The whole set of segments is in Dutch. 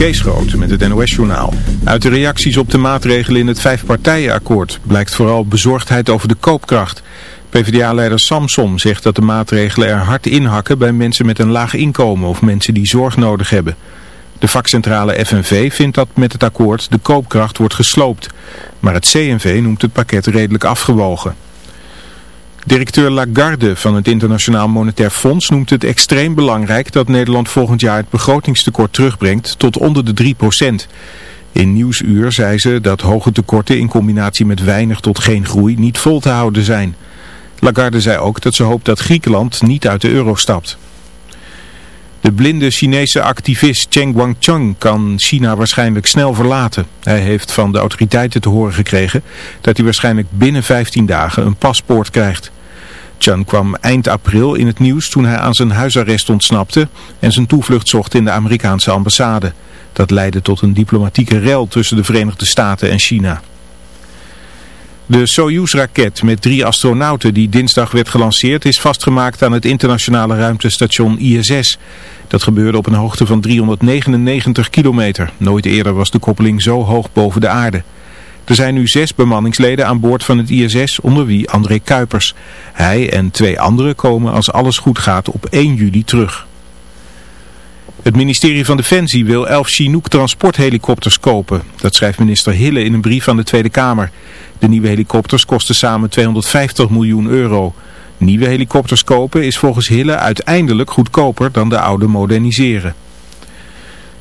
Kees Groot met het NOS-journaal. Uit de reacties op de maatregelen in het vijfpartijenakkoord blijkt vooral bezorgdheid over de koopkracht. PvdA-leider Samsom zegt dat de maatregelen er hard inhakken bij mensen met een laag inkomen of mensen die zorg nodig hebben. De vakcentrale FNV vindt dat met het akkoord de koopkracht wordt gesloopt. Maar het CNV noemt het pakket redelijk afgewogen. Directeur Lagarde van het Internationaal Monetair Fonds noemt het extreem belangrijk dat Nederland volgend jaar het begrotingstekort terugbrengt tot onder de 3%. In Nieuwsuur zei ze dat hoge tekorten in combinatie met weinig tot geen groei niet vol te houden zijn. Lagarde zei ook dat ze hoopt dat Griekenland niet uit de euro stapt. De blinde Chinese activist Cheng Guangcheng kan China waarschijnlijk snel verlaten. Hij heeft van de autoriteiten te horen gekregen dat hij waarschijnlijk binnen 15 dagen een paspoort krijgt. Cheng kwam eind april in het nieuws toen hij aan zijn huisarrest ontsnapte en zijn toevlucht zocht in de Amerikaanse ambassade. Dat leidde tot een diplomatieke rel tussen de Verenigde Staten en China. De Soyuz-raket met drie astronauten die dinsdag werd gelanceerd is vastgemaakt aan het internationale ruimtestation ISS. Dat gebeurde op een hoogte van 399 kilometer. Nooit eerder was de koppeling zo hoog boven de aarde. Er zijn nu zes bemanningsleden aan boord van het ISS, onder wie André Kuipers. Hij en twee anderen komen als alles goed gaat op 1 juli terug. Het ministerie van Defensie wil elf Chinook transporthelikopters kopen. Dat schrijft minister Hille in een brief aan de Tweede Kamer. De nieuwe helikopters kosten samen 250 miljoen euro. Nieuwe helikopters kopen is volgens Hille uiteindelijk goedkoper dan de oude moderniseren.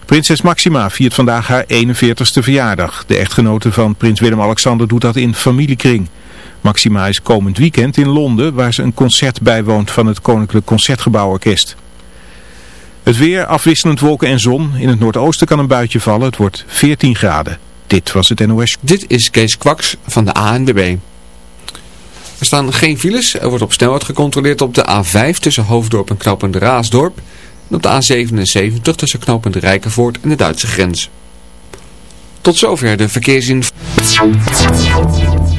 Prinses Maxima viert vandaag haar 41ste verjaardag. De echtgenote van prins Willem-Alexander doet dat in familiekring. Maxima is komend weekend in Londen waar ze een concert bijwoont van het Koninklijk Concertgebouworkest. Het weer, afwisselend wolken en zon. In het noordoosten kan een buitje vallen. Het wordt 14 graden. Dit was het NOS. Dit is Kees Kwaks van de ANWB. Er staan geen files. Er wordt op snelheid gecontroleerd op de A5 tussen Hoofddorp en Knopend Raasdorp. Op de A77 tussen Knopend Rijkenvoort en de Duitse grens. Tot zover de verkeersinformatie.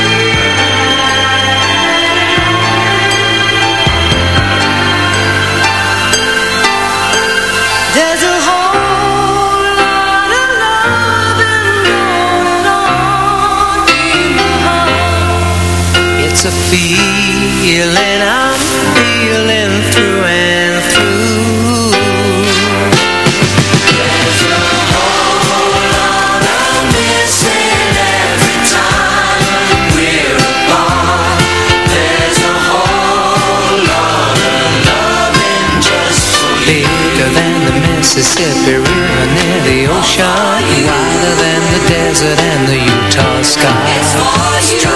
Feeling I'm feeling through and through. There's a missing every time we're apart There's a whole lot of loving just for you Bigger than the Mississippi River near the ocean Wider than the desert and the Utah sky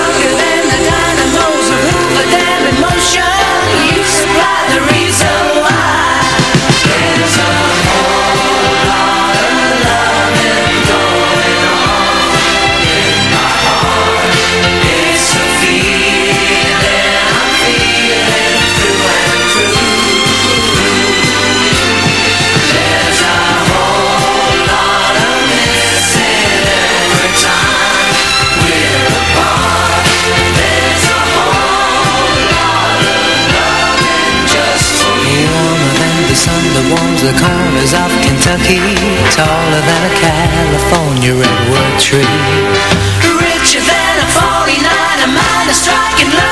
Kentucky, taller than a California redwood tree. Richer than a 49er, mine is striking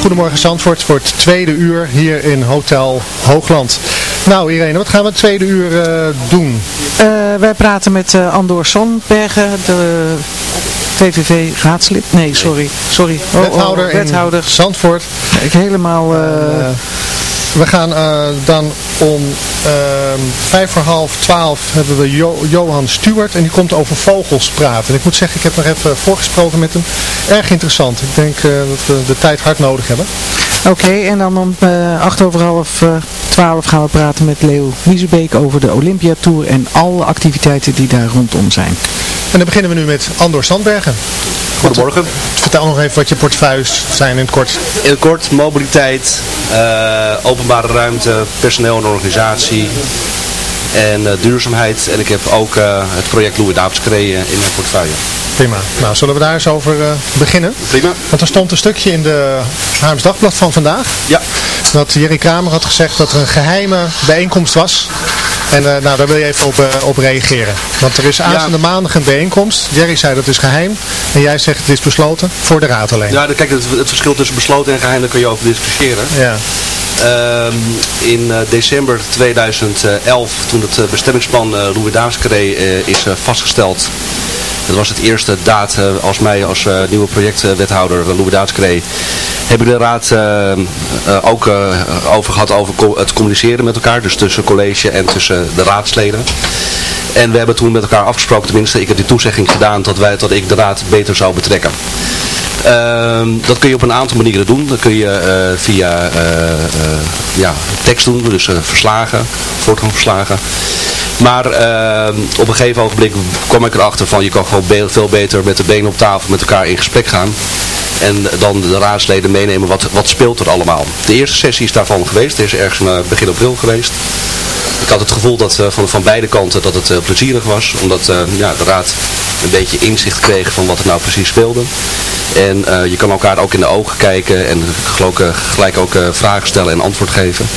Goedemorgen Zandvoort voor het tweede uur hier in Hotel Hoogland. Nou Irene, wat gaan we het tweede uur eh, doen? Eh, wij praten met eh, Andor Sonbergen, de VVV-raadslid. Nee, sorry. sorry. Oh, oh, wethouder, wethouder. in Zandvoort. Ik helemaal... we gaan dan om ehm, vijf voor half twaalf hebben we Jo- Johan Stuart en die komt over vogels praten. En ik moet zeggen, ik heb nog even voorgesproken met hem. Erg interessant. Ik denk eh, dat we de tijd hard nodig hebben. Oké, en dan om eh, acht over half eh, twaalf gaan we praten met Leo Wiesebeek over de Olympia Tour en alle activiteiten die daar rondom zijn. En dan beginnen we nu met Andor Sandbergen. Goedemorgen. Vertel nog even wat je portefeuilles zijn in het kort. In het kort, mobiliteit, eh, openbare ruimte, personeel en organisatie en eh, duurzaamheid. En ik heb ook eh, het project Louis Davids in mijn portefeuille. Prima. Nou, zullen we daar eens over eh, beginnen? Prima. Want er stond een stukje in de Haarlems Dagblad van vandaag. Ja. Dat Jerry Kramer had gezegd dat er een geheime bijeenkomst was. En eh, nou, daar wil je even op, eh, op reageren. Want er is aanstaande maandag een bijeenkomst. Jerry zei dat is geheim. En jij zegt het is besloten voor de raad alleen. Ja, kijk, het, het verschil tussen besloten en geheim, daar kun je over discussiëren. Ja. Ehm, in december 2011, toen het bestemmingsplan eh, is vastgesteld. Dat was het eerste daad eh, als mij als eh, nieuwe projectwethouder uh, Louis Davids Cree. Heb ik de raad eh, eh, ook eh, over gehad over het communiceren met elkaar. Dus tussen college en tussen de raadsleden. En we hebben toen met elkaar afgesproken, tenminste ik heb die toezegging gedaan dat, wij, dat ik de raad beter zou betrekken. Ehm, dat kun je op een aantal manieren doen. Dat kun je eh, via eh, eh, ja, tekst doen, dus verslagen, voortgangsverslagen. Maar ehm, op een gegeven ogenblik kwam ik erachter van je kan gewoon veel beter met de benen op tafel met elkaar in gesprek gaan. En dan de raadsleden meenemen wat, wat speelt er allemaal. De eerste sessie is daarvan geweest. Het is ergens begin april geweest. Ik had het gevoel dat eh, van, van beide kanten dat het eh, plezierig was. Omdat eh, ja, de raad een beetje inzicht kreeg van wat er nou precies speelde. En je kan elkaar ook in de ogen kijken en gelijk ook vragen stellen en antwoord geven.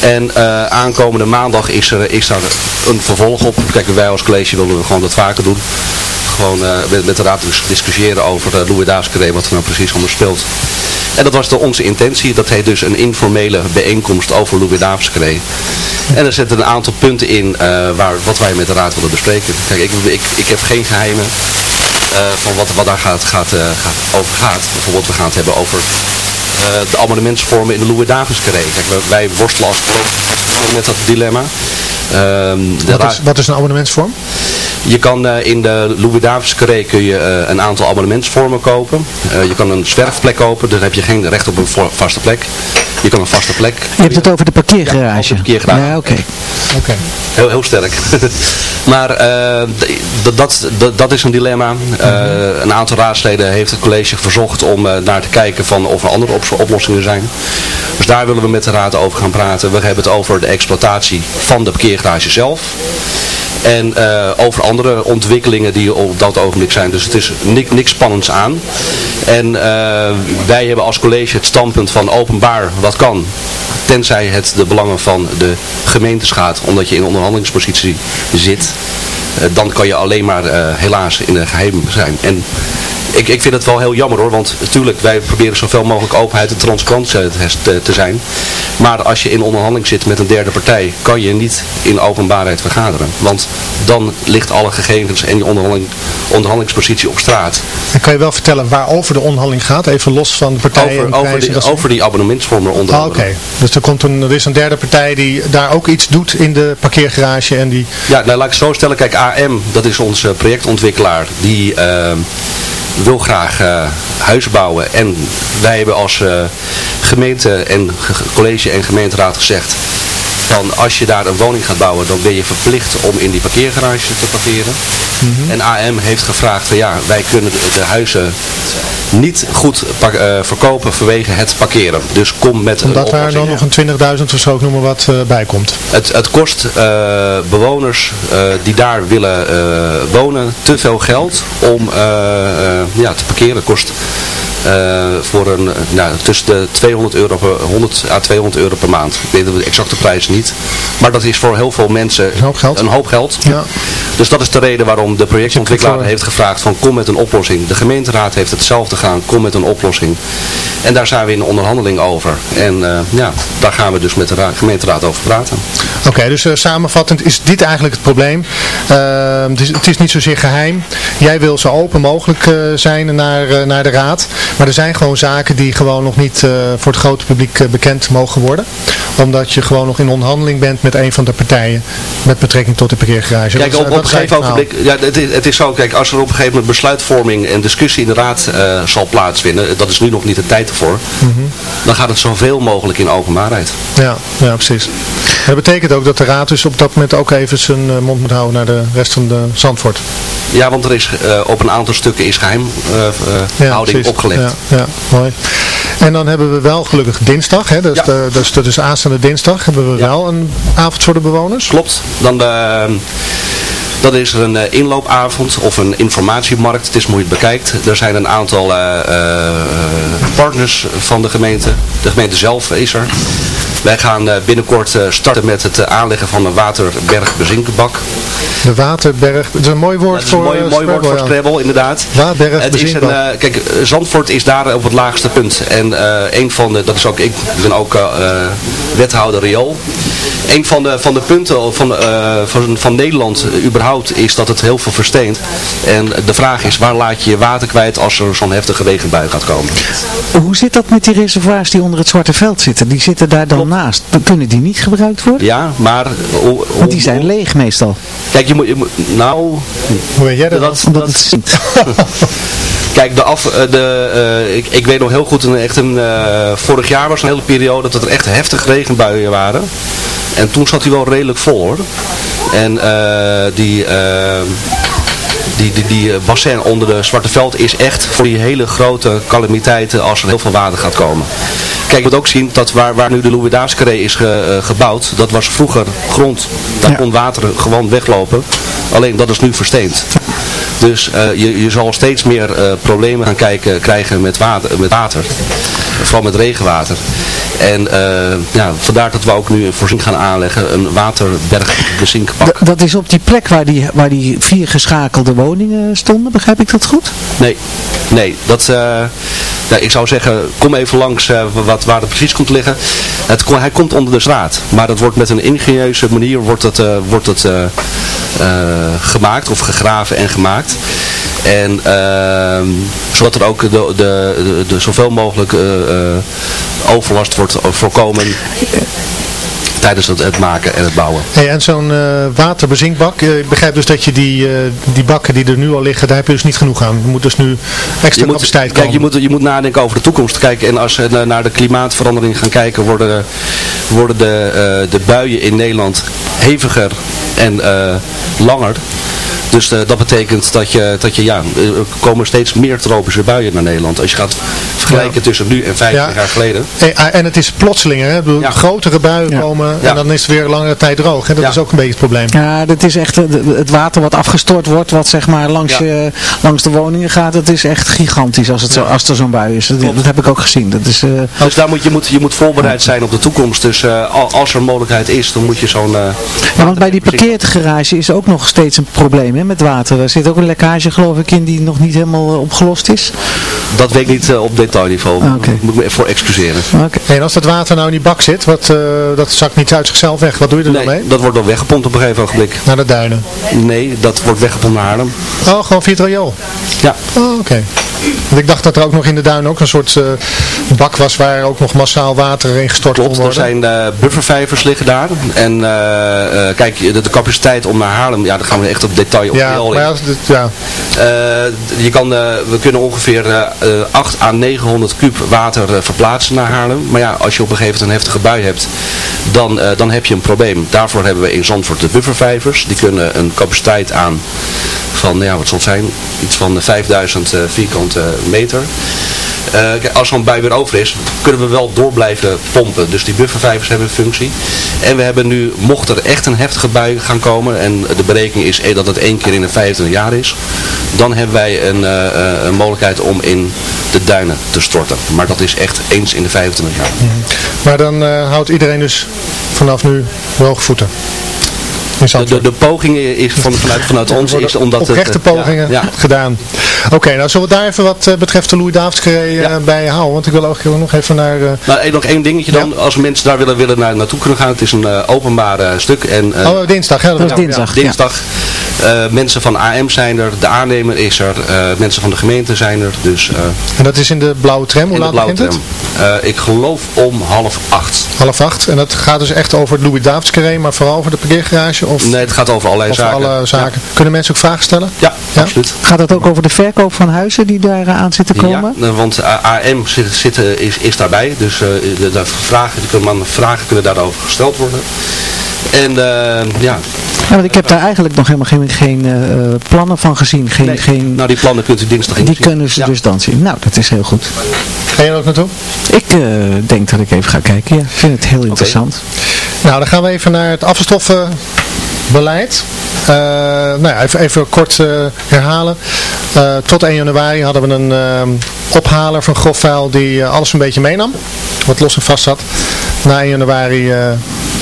En aankomende maandag is er, is daar een vervolg op. Kijk, wij als college willen we gewoon dat vaker doen. Gewoon met, met de raad dus discussiëren over uh, Louis Daaskeré, wat er nou precies allemaal speelt. En dat was de, onze intentie. Dat heet dus een informele bijeenkomst over Louis Davidskree. En er zitten een aantal punten in eh, waar, wat wij met de raad willen bespreken. Kijk, ik, ik, ik heb geen geheimen eh, van wat, wat daar gaat, gaat, eh, gaat, over gaat. Bijvoorbeeld, we gaan het hebben over de abonnementsvormen in de Louis Davidskree. Kijk, wij, wij worstelen als met dat dilemma. Ehm, Wat is, wat is een abonnementsvorm? Je kan eh, in de Louis Davids Carré kun je eh, een aantal abonnementsvormen kopen. Eh, je kan een zwerfplek kopen, dan heb je geen recht op een vaste plek. Je kan een vaste plek. Je hebt het over de parkeergarage. parkeergarage. Ja, oké. Oké. Heel, heel sterk. maar eh, dat, dat, dat is een dilemma. Eh, een aantal raadsleden heeft het college verzocht om eh, naar te kijken van of er andere op- oplossingen zijn. Dus daar willen we met de raad over gaan praten. We hebben het over de exploitatie van de parkeergarage zelf. En eh, over andere ontwikkelingen die op dat ogenblik zijn. Dus het is niks, niks spannends aan. En eh, wij hebben als college het standpunt van openbaar wat kan. Tenzij het de belangen van de gemeente schaadt. Omdat je in onderhandelingspositie zit. Eh, dan kan je alleen maar helaas in een geheim zijn. En ik, ik vind het wel heel jammer hoor, want natuurlijk wij proberen zoveel mogelijk openheid en transparantie te, te, zijn. Maar als je in onderhandeling zit met een derde partij, kan je niet in openbaarheid vergaderen. Want dan ligt alle gegevens en je onderhandeling, onderhandelingspositie op straat. En kan je wel vertellen waarover de onderhandeling gaat, even los van de partijen en Over, over, die, en dat soort over die abonnementsvormen onder Ah, Oké, dus er, komt een, er is een derde partij die daar ook iets doet in de parkeergarage en die... Ja, nou laat ik het zo stellen. Kijk, AM, dat is onze projectontwikkelaar. Die eh, wil graag eh, huizen bouwen. En wij hebben als eh, gemeente en ge- college en gemeenteraad gezegd... Van als je daar een woning gaat bouwen, dan ben je verplicht om in die parkeergarage te parkeren. En AM heeft gevraagd van ja, wij kunnen de, huizen niet goed eh, verkopen vanwege het parkeren. Dus kom met een Omdat daar oplossing. dan nog een 20.000 of zo, ik noem maar wat, eh, bij komt. Het, het kost eh, bewoners die daar willen wonen te veel geld om ja, te parkeren. Het kost voor een, eh, nou, tussen de 200 euro per, 100 à 200 euro per maand. Ik weet de exacte prijs niet. Maar dat is voor heel veel mensen Een hoop geld. Een hoop geld. Ja. Dus dat is de reden waarom de projectontwikkelaar heeft gevraagd van kom met een oplossing. De gemeenteraad heeft hetzelfde gedaan, kom met een oplossing. En daar zijn we in onderhandeling over. En eh, ja, daar gaan we dus met de ra- gemeenteraad over praten. Oké, dus eh, samenvattend is dit eigenlijk het probleem. Ehm, het, is, het is niet zozeer geheim. Jij wil zo open mogelijk eh, zijn naar, eh, naar de raad. Maar er zijn gewoon zaken die gewoon nog niet eh, voor het grote publiek eh, bekend mogen worden. Omdat je gewoon nog in onderhandeling bent met een van de partijen met betrekking tot de parkeergarage. Kijk, op, op een gegeven ogenblik, ja, het, is, het is zo, kijk, als er op een gegeven moment besluitvorming en discussie in de raad eh, zal plaatsvinden, dat is nu nog niet de tijd ervoor, Mhm. dan gaat het zoveel mogelijk in openbaarheid. Ja, ja, precies. Dat betekent ook dat de raad dus op dat moment ook even zijn mond moet houden naar de rest van de Zandvoort. Ja, want er is op een aantal stukken is geheimhouding precies. opgelegd. Ja, ja, mooi. En dan hebben we wel gelukkig dinsdag, hè, dus, Ja. de, dus dat is aanstaande dinsdag, hebben we Ja. wel een avond voor de bewoners. Klopt. Dan eh, dan is er een eh, inloopavond of een informatiemarkt. Het is hoe je het bekijkt. Er zijn een aantal eh, eh, partners van de gemeente. De gemeente zelf is er. Wij gaan eh, binnenkort eh, starten met het eh, aanleggen van een waterbergbezinkbak. De Waterberg, dat is een mooi woord voor mooi, mooi woord voor Scrabble, ja. Inderdaad. Waterberg Het is een, bezinkbak. kijk, Zandvoort is daar op het laagste punt. En een van de, dat is ook, ik ben ook wethouder riool. Een van de, van de punten van, eh, van, van Nederland überhaupt is dat het heel veel versteent. En de vraag is, waar laat je je water kwijt als er zo'n heftige regenbui gaat komen? Hoe zit dat met die reservoirs die onder het Zwarte Veld zitten? Die zitten daar dan naast. Dan kunnen die niet gebruikt worden? Ja, maar... Want die zijn leeg meestal. Kijk, je moet, je moet nou... Hoe weet jij dat? Dat, dat, het zinkt. Kijk, de af, eh, de, eh, ik, ik weet nog heel goed, een, echt een, eh, vorig jaar was een hele periode dat er echt heftige regenbuien waren. En toen zat hij wel redelijk vol hoor. En die, die, die, die bassin onder de Zwarte Veld is echt voor die hele grote calamiteiten als er heel veel water gaat komen. Kijk, je moet ook zien dat waar, waar nu de Louis Carré is ge- gebouwd, dat was vroeger grond. Daar Ja. kon water gewoon weglopen. Alleen dat is nu versteend. Dus eh, je, je zal steeds meer eh, problemen gaan kijken, krijgen met water, met water. Vooral met regenwater. En eh, ja, vandaar dat we ook nu een voorzien gaan aanleggen. Een waterbergbezinkpak. Dat is op die plek waar die, waar die vier geschakelde woningen stonden, begrijp ik dat goed? Nee, nee. Dat, eh, ja, ik zou zeggen, kom even langs eh, wat, waar het precies komt liggen. Het, hij komt onder de straat. Maar dat wordt met een ingenieuze manier wordt het, eh, wordt het, eh, gemaakt of gegraven en gemaakt. En ehm, zodat er ook de, de, de, de zoveel mogelijk overlast wordt voorkomen tijdens het, het maken en het bouwen. Hey, en zo'n eh, waterbezinkbak, eh, ik begrijp dus dat je die, eh, die bakken die er nu al liggen, daar heb je dus niet genoeg aan. Er moet dus nu extra Je moet, capaciteit kijk, komen. je moet, je moet nadenken over de toekomst. Kijken, en als we na- naar de klimaatverandering gaan kijken, worden, worden de, eh, de buien in Nederland heviger en eh, langer. Dus eh, dat betekent dat je, dat je ja, er komen steeds meer tropische buien naar Nederland. Als je gaat vergelijken tussen nu en 50 Ja. jaar geleden. En, ah, en het is plotseling, hè? Bedoel, Ja. grotere buien Ja. komen Ja. en dan is het weer langere tijd droog. Hè? Dat Ja. is ook een beetje het probleem. Ja, dat is echt eh, de- het water wat afgestort wordt, wat zeg maar langs, Ja. je, langs de woningen gaat. Dat is echt gigantisch als, het zo, als er zo'n bui is. Dat, dat heb ik ook gezien. Dat is, eh, Dus daar moet je, moet, je moet voorbereid zijn op de toekomst. Dus eh, al- als er mogelijkheid is, dan moet je zo'n... eh, ja, want bij die parkeergarage is ook nog steeds een probleem hè, met water. Er zit ook een lekkage geloof ik in die nog niet helemaal eh, opgelost is. Dat weet ik niet eh, op detailniveau. Ah. Moet ik me voor excuseren. Oké. En als dat water nou in die bak zit, wat, eh, dat zakt niet uit zichzelf weg. Wat doe je er dan Nee, mee? dat wordt dan weggepompt op een gegeven ogenblik. Naar de duinen. Nee, dat wordt weggepompt naar Haarlem. Oh, gewoon via het riool. Ja, Oh, oké. Want ik dacht dat er ook nog in de duin ook een soort eh, bak was waar ook nog massaal water in gestort kon klopt. Er worden. zijn eh, buffervijvers liggen daar. En eh, kijk, de, de capaciteit om naar Haarlem, ja, daar gaan we echt op detail op ja, maar ja, dit- ja, je kan, we kunnen ongeveer eh, eh, 8 à 900 kub water verplaatsen naar Haarlem. Maar ja, als je op een gegeven moment een heftige bui hebt, dan, dan heb je een probleem. Daarvoor hebben we in Zandvoort de buffervijvers. Die kunnen een capaciteit aan van, ja, wat zal het zijn? Iets van 5000 eh, vierkante meter. Eh, kijk, als zo'n bui weer over is, kunnen we wel door blijven pompen. Dus die buffervijvers hebben een functie. En we hebben nu, mocht er echt een heftige bui gaan komen, en de berekening is eh, dat het één keer in de 25 jaar is, dan hebben wij een, eh, eh, een mogelijkheid om in de duinen te storten. Maar dat is echt eens in de 25 jaar. maar dan eh, houdt iedereen dus vanaf nu droge voeten. De, de, de poging is van, vanuit, vanuit ons is omdat het... Oprechte eh, pogingen Ja, ja. gedaan. Oké, nou zullen we daar even wat eh, betreft de Louis Davids eh, Ja. bij houden. Want ik wil ook nog even naar... eh, Nou, één- nog één dingetje dan. Als mensen daar willen, willen naar, naartoe kunnen gaan. Het is een eh, openbaar eh, stuk. En, eh, oh, dinsdag. Hè, Dat is ja. dinsdag. Ja. dinsdag. Eh, mensen van AM zijn er, de aannemer is er, eh, mensen van de gemeente zijn er. Dus eh, En dat is in de blauwe tram. Hoe in de laat blauwe begint het? tram. Eh, ik geloof om half acht. Half acht. En dat gaat dus echt over het Louis Davids carré, maar vooral over de parkeergarage? Of Nee, het gaat over allerlei over zaken. alle zaken? Kunnen mensen ook vragen stellen? Ja, Ja? absoluut. Gaat het ook over de verkoop van huizen die daar aan zitten komen? Ja, want AM zit, zit, is, is daarbij. Dus eh, de, de vragen, die kunnen, man- vragen kunnen daarover gesteld worden. En eh, ja, Ja, want ik heb daar eigenlijk nog helemaal geen, geen eh, plannen van gezien. Geen, nee, geen, nou die plannen kunt u dinsdag in die kunnen ze Ja. dus dan zien. Nou, dat is heel goed. Ga je er ook naartoe? Ik eh, denk dat ik even ga kijken. Ja. Ik vind het heel interessant. Nou, dan gaan we even naar het afvalstoffenbeleid. Eh, nou ja, even, even kort eh, herhalen. Eh, tot 1 januari hadden we een ophaler van grofvuil die alles een beetje meenam. Wat los en vast zat. Na 1 januari eh,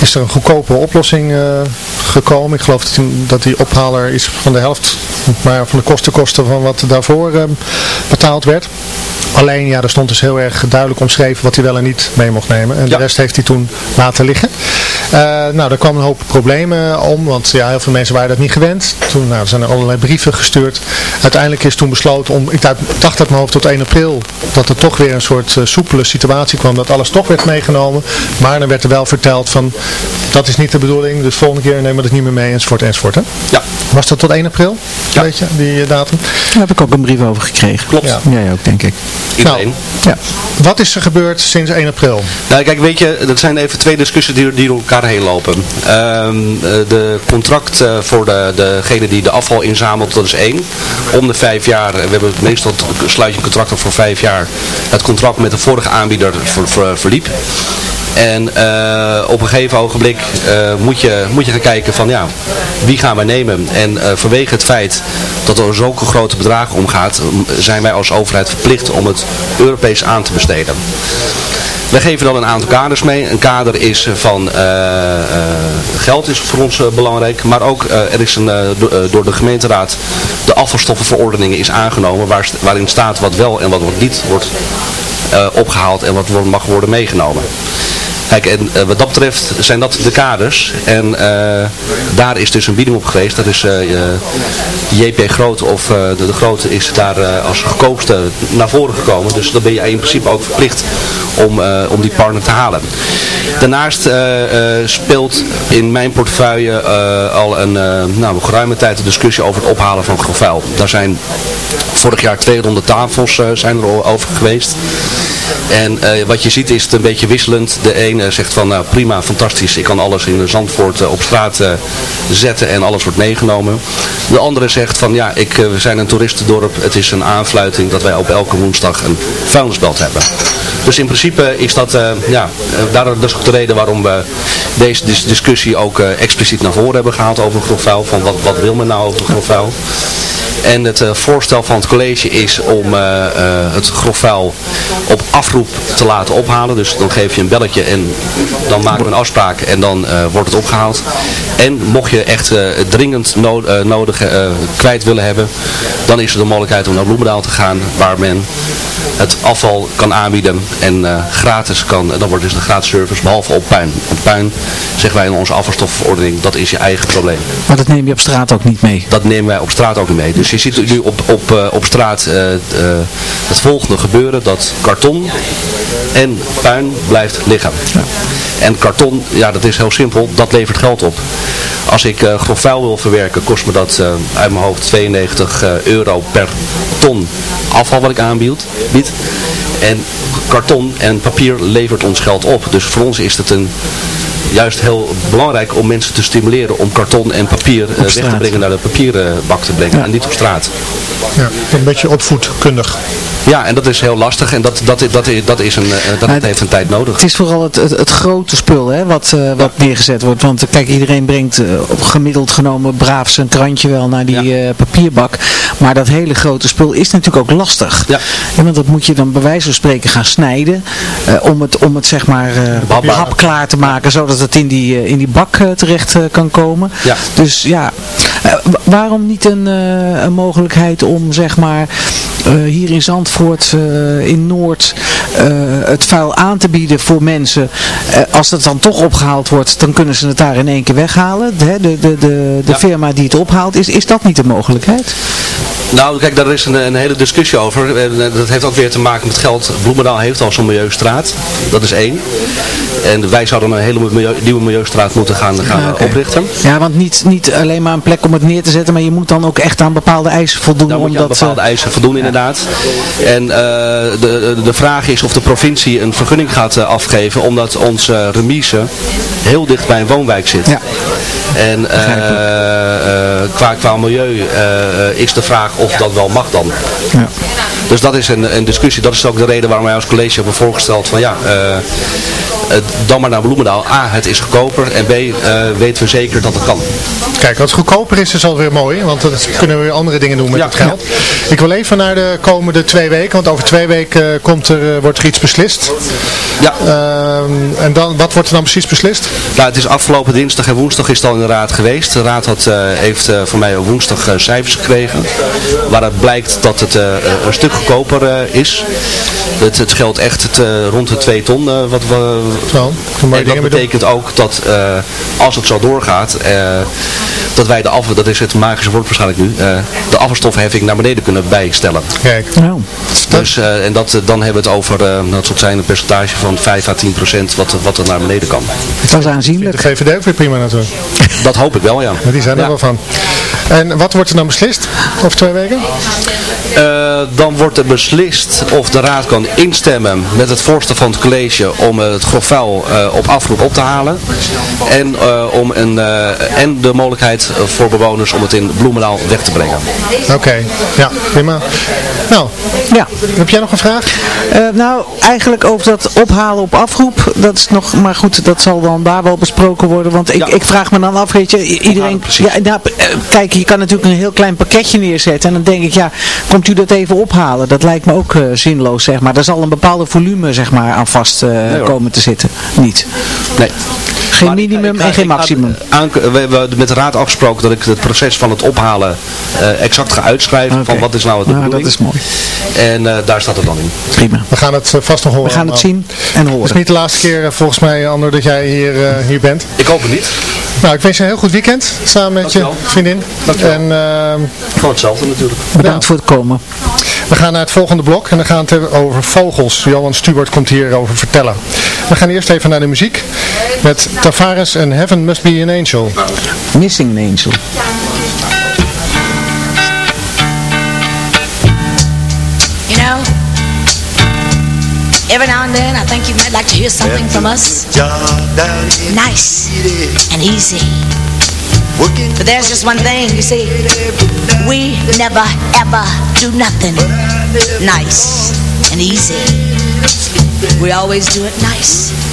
is er een goedkope oplossing eh, gekomen. Ik geloof dat die, dat die ophaler is van de helft maar van de kostenkosten van wat daarvoor eh, betaald werd. Alleen, ja, er stond dus heel erg duidelijk omschreven wat hij wel en niet mee mocht nemen. En Ja. de rest heeft hij toen laten liggen. Eh, nou, daar kwam een hoop problemen om, want ja, heel veel mensen waren dat niet gewend. Toen nou, er zijn er allerlei brieven gestuurd. Uiteindelijk is toen besloten om, ik dacht dacht uit mijn hoofd tot 1 april, dat er toch weer een soort eh, soepele situatie kwam, dat alles toch werd meegenomen. Maar dan werd er wel verteld van, dat is niet de bedoeling, dus volgende keer nemen we het niet meer mee, enzovoort, enzovoort. Hè? Ja, Was dat tot 1 april? Ja. Weet je, die eh, datum? Daar heb ik ook een brief over gekregen. klopt. Ja. Jij ook, denk ik. Iedereen. Ja. Wat is er gebeurd sinds 1 april? Nou, kijk, weet je, dat zijn even twee discussies die, die door elkaar heen lopen. Ehm, eh, de contract eh, voor de, degene die de afval inzamelt, dat is één. Om de vijf jaar, en we hebben meestal sluit je een contract voor vijf jaar. Het contract met de vorige aanbieder ver- ver- verliep. En eh, op een gegeven ogenblik eh, moet, je, moet je gaan kijken van ja, wie gaan wij nemen? En eh, vanwege het feit dat er zulke grote bedragen omgaat, zijn wij als overheid verplicht om het Europees aan te besteden. Wij geven dan een aantal kaders mee. Een kader is eh, van eh, eh, geld is voor ons belangrijk. Maar ook er is een, do- door de gemeenteraad de afvalstoffenverordeningen is aangenomen. Waar, waarin staat wat wel en wat niet wordt eh, opgehaald en wat mag worden meegenomen. Kijk, en wat dat betreft zijn dat de kaders. En daar is dus een bieding op geweest. Dat is JP Groot of de, de Grote is daar als goedkoopste naar voren gekomen. Dus dan ben je in principe ook verplicht om, eh, om die partner te halen. Daarnaast eh, eh, speelt in mijn portefeuille al een nou, geruime tijd een discussie over het ophalen van grofvuil. Daar zijn vorig jaar twee ronde tafels zijn er over geweest. En wat je ziet is het een beetje wisselend. De ene zegt van nou prima, fantastisch, ik kan alles in Zandvoort op straat zetten en alles wordt meegenomen. De andere zegt van ja, ik, we zijn een toeristendorp, het is een aanfluiting dat wij op elke woensdag een vuilnisbelt hebben. Dus in principe is dat, eh, ja, eh, daar, dat is de reden waarom we deze dis- discussie ook eh, expliciet naar voren hebben gehaald over grof vuil. Van wat, wat wil men nou over grof vuil? En het eh, voorstel van het college is om eh, eh, het grof vuil op afroep te laten ophalen. Dus dan geef je een belletje en dan maken we een afspraak en dan wordt het opgehaald. En mocht je echt dringend no nodig kwijt willen hebben, dan is er de mogelijkheid om naar Bloemendaal te gaan waar men het afval kan aanbieden en gratis kan, dan wordt dus de gratis service, behalve op puin. Op puin zeggen wij in onze afvalstoffenverordening, dat is je eigen probleem. Maar dat neem je op straat ook niet mee. Dat nemen wij op straat ook niet mee. Dus je ziet nu op, op, eh, op straat eh, eh, het volgende gebeuren, dat karton en puin blijft liggen. En karton, ja dat is heel simpel, dat levert geld op. Als ik eh, grof vuil wil verwerken, kost me dat uit mijn hoofd 92 eh, euro per ton afval wat ik aanbied. bied. En karton en papier levert ons geld op. Dus voor ons is het een juist heel belangrijk om mensen te stimuleren om karton en papier eh, weg te brengen naar de papierbak te brengen en niet op straat. Ja, een beetje opvoedkundig. Ja, en dat is heel lastig en dat, dat, dat, dat, is een, eh, dat Maar heeft een tijd nodig. Het is vooral het, het, het grote spul hè, wat, eh, wat neergezet wordt. Want kijk, iedereen brengt op gemiddeld genomen braaf zijn krantje wel naar die papierbak. Maar dat hele grote spul is natuurlijk ook lastig. Ja. Ja, want dat moet je dan bij wijze van spreken gaan snijden. eh, om, het, om het zeg maar eh hapklaar te maken. Zodat het in die, eh, in die bak eh, terecht eh, kan komen. Ja. Dus ja, wa- waarom niet een, een mogelijkheid om zeg maar hier in Zandvoort, in Noord, het vuil aan te bieden voor mensen. Als het dan toch opgehaald wordt, dan kunnen ze het daar in één keer weghalen. De, de, de, de, de Ja. firma die het ophaalt, is, is dat niet een mogelijkheid? Nou, kijk, daar is een, een hele discussie over. Eh, Dat heeft ook weer te maken met geld. Bloemendaal heeft al zo'n milieustraat. Dat is één. En wij zouden een hele milieu- nieuwe milieustraat moeten gaan, gaan Ah, oprichten. Ja, want niet, niet alleen maar een plek om het neer te zetten, maar je moet dan ook echt aan bepaalde eisen voldoen. Daar moet je aan bepaalde eh, eisen voldoen inderdaad. En eh, de, de, vraag is of de provincie een vergunning gaat afgeven omdat onze remise heel dicht bij een woonwijk zit. Ja. En qua, qua milieu is de vraag of dat wel mag dan. Ja. Dus dat is een, een discussie. Dat is ook de reden waarom wij als college hebben voorgesteld van ja, eh, eh, dan maar naar Bloemendaal. A, het is goedkoper en B, eh, weten we zeker dat het kan. Kijk, wat goedkoper is, is alweer mooi, want dan kunnen we weer andere dingen doen met Ja, het geld. Ik wil even naar de komende twee weken, want over twee weken eh, komt er, wordt er iets beslist. Ja. Ehm, en dan, wat wordt er dan precies beslist? Nou, het is afgelopen dinsdag en woensdag is het al in de raad geweest. De raad had, heeft voor mij woensdag cijfers gekregen. Waaruit blijkt dat het een stuk goedkoper is. Het, het geldt echt het, rond de 2 ton. wat Zo, en dat betekent ook dat eh, als het zo doorgaat, eh, dat wij de afval, dat is het magische woord waarschijnlijk nu, eh, de afvalstofheffing naar beneden kunnen bijstellen. Kijk, Nou, Dus, eh, en dat, dan hebben we het over, eh, dat zal zijn een percentage van 5 à 10 procent wat, wat er naar beneden kan. dat is de aanzienlijk. VVD ook weer prima natuurlijk. Dat hoop ik wel, ja. Maar die zijn er Ja. wel van. En wat wordt er dan beslist over twee weken? Eh, dan wordt er beslist of de raad kan instemmen met het voorstel van het college om eh, het grof vuil eh, op afroep op te halen. En, eh, om een, eh, en de mogelijkheid voor bewoners om het in Bloemendaal weg te brengen. Oké, ja, prima. Nou, Ja. heb jij nog een vraag? Eh, nou, eigenlijk over dat ophalen op afroep, dat is nog, maar goed, dat zal dan daar wel besproken worden, want ik, Ja. ik vraag me dan af, weet je, iedereen, ja, nou, kijk, je kan natuurlijk een heel klein pakketje neerzetten en dan denk ik, ja, komt u dat even ophalen? Dat lijkt me ook eh, zinloos, zeg maar. Daar zal een bepaalde volume, zeg maar, aan vast eh, komen te zitten. Niet. Nee. Geen Maar ik- minimum ik en geen ik ga maximum. aan- we hebben met de raad afgesproken dat ik het proces van het ophalen eh, exact ga uitschrijven. Van wat is nou de Nou, bedoeling. dat is mooi. En eh, daar staat het dan in. Prima. We gaan het eh, vast nog horen. We gaan het zien en Het is horen. niet de laatste keer eh, volgens mij, Ander, dat jij hier, eh, hier bent. Ik hoop het niet. Nou, ik wens je een heel goed weekend samen met je vriendin. Dankjewel. En ehm, Gewoon hetzelfde natuurlijk. Bedankt voor het komen. We gaan naar het volgende blok en dan gaan we het over vogels. Johan Stubert komt hierover vertellen. We gaan eerst even naar de muziek met Tavares en Heaven Must Be an Angel. Missing an Angel. You know, every now and then I think you might like to hear something from us. Nice and easy. But there's just one thing, you see, we never ever do nothing nice and easy. We always do it nice.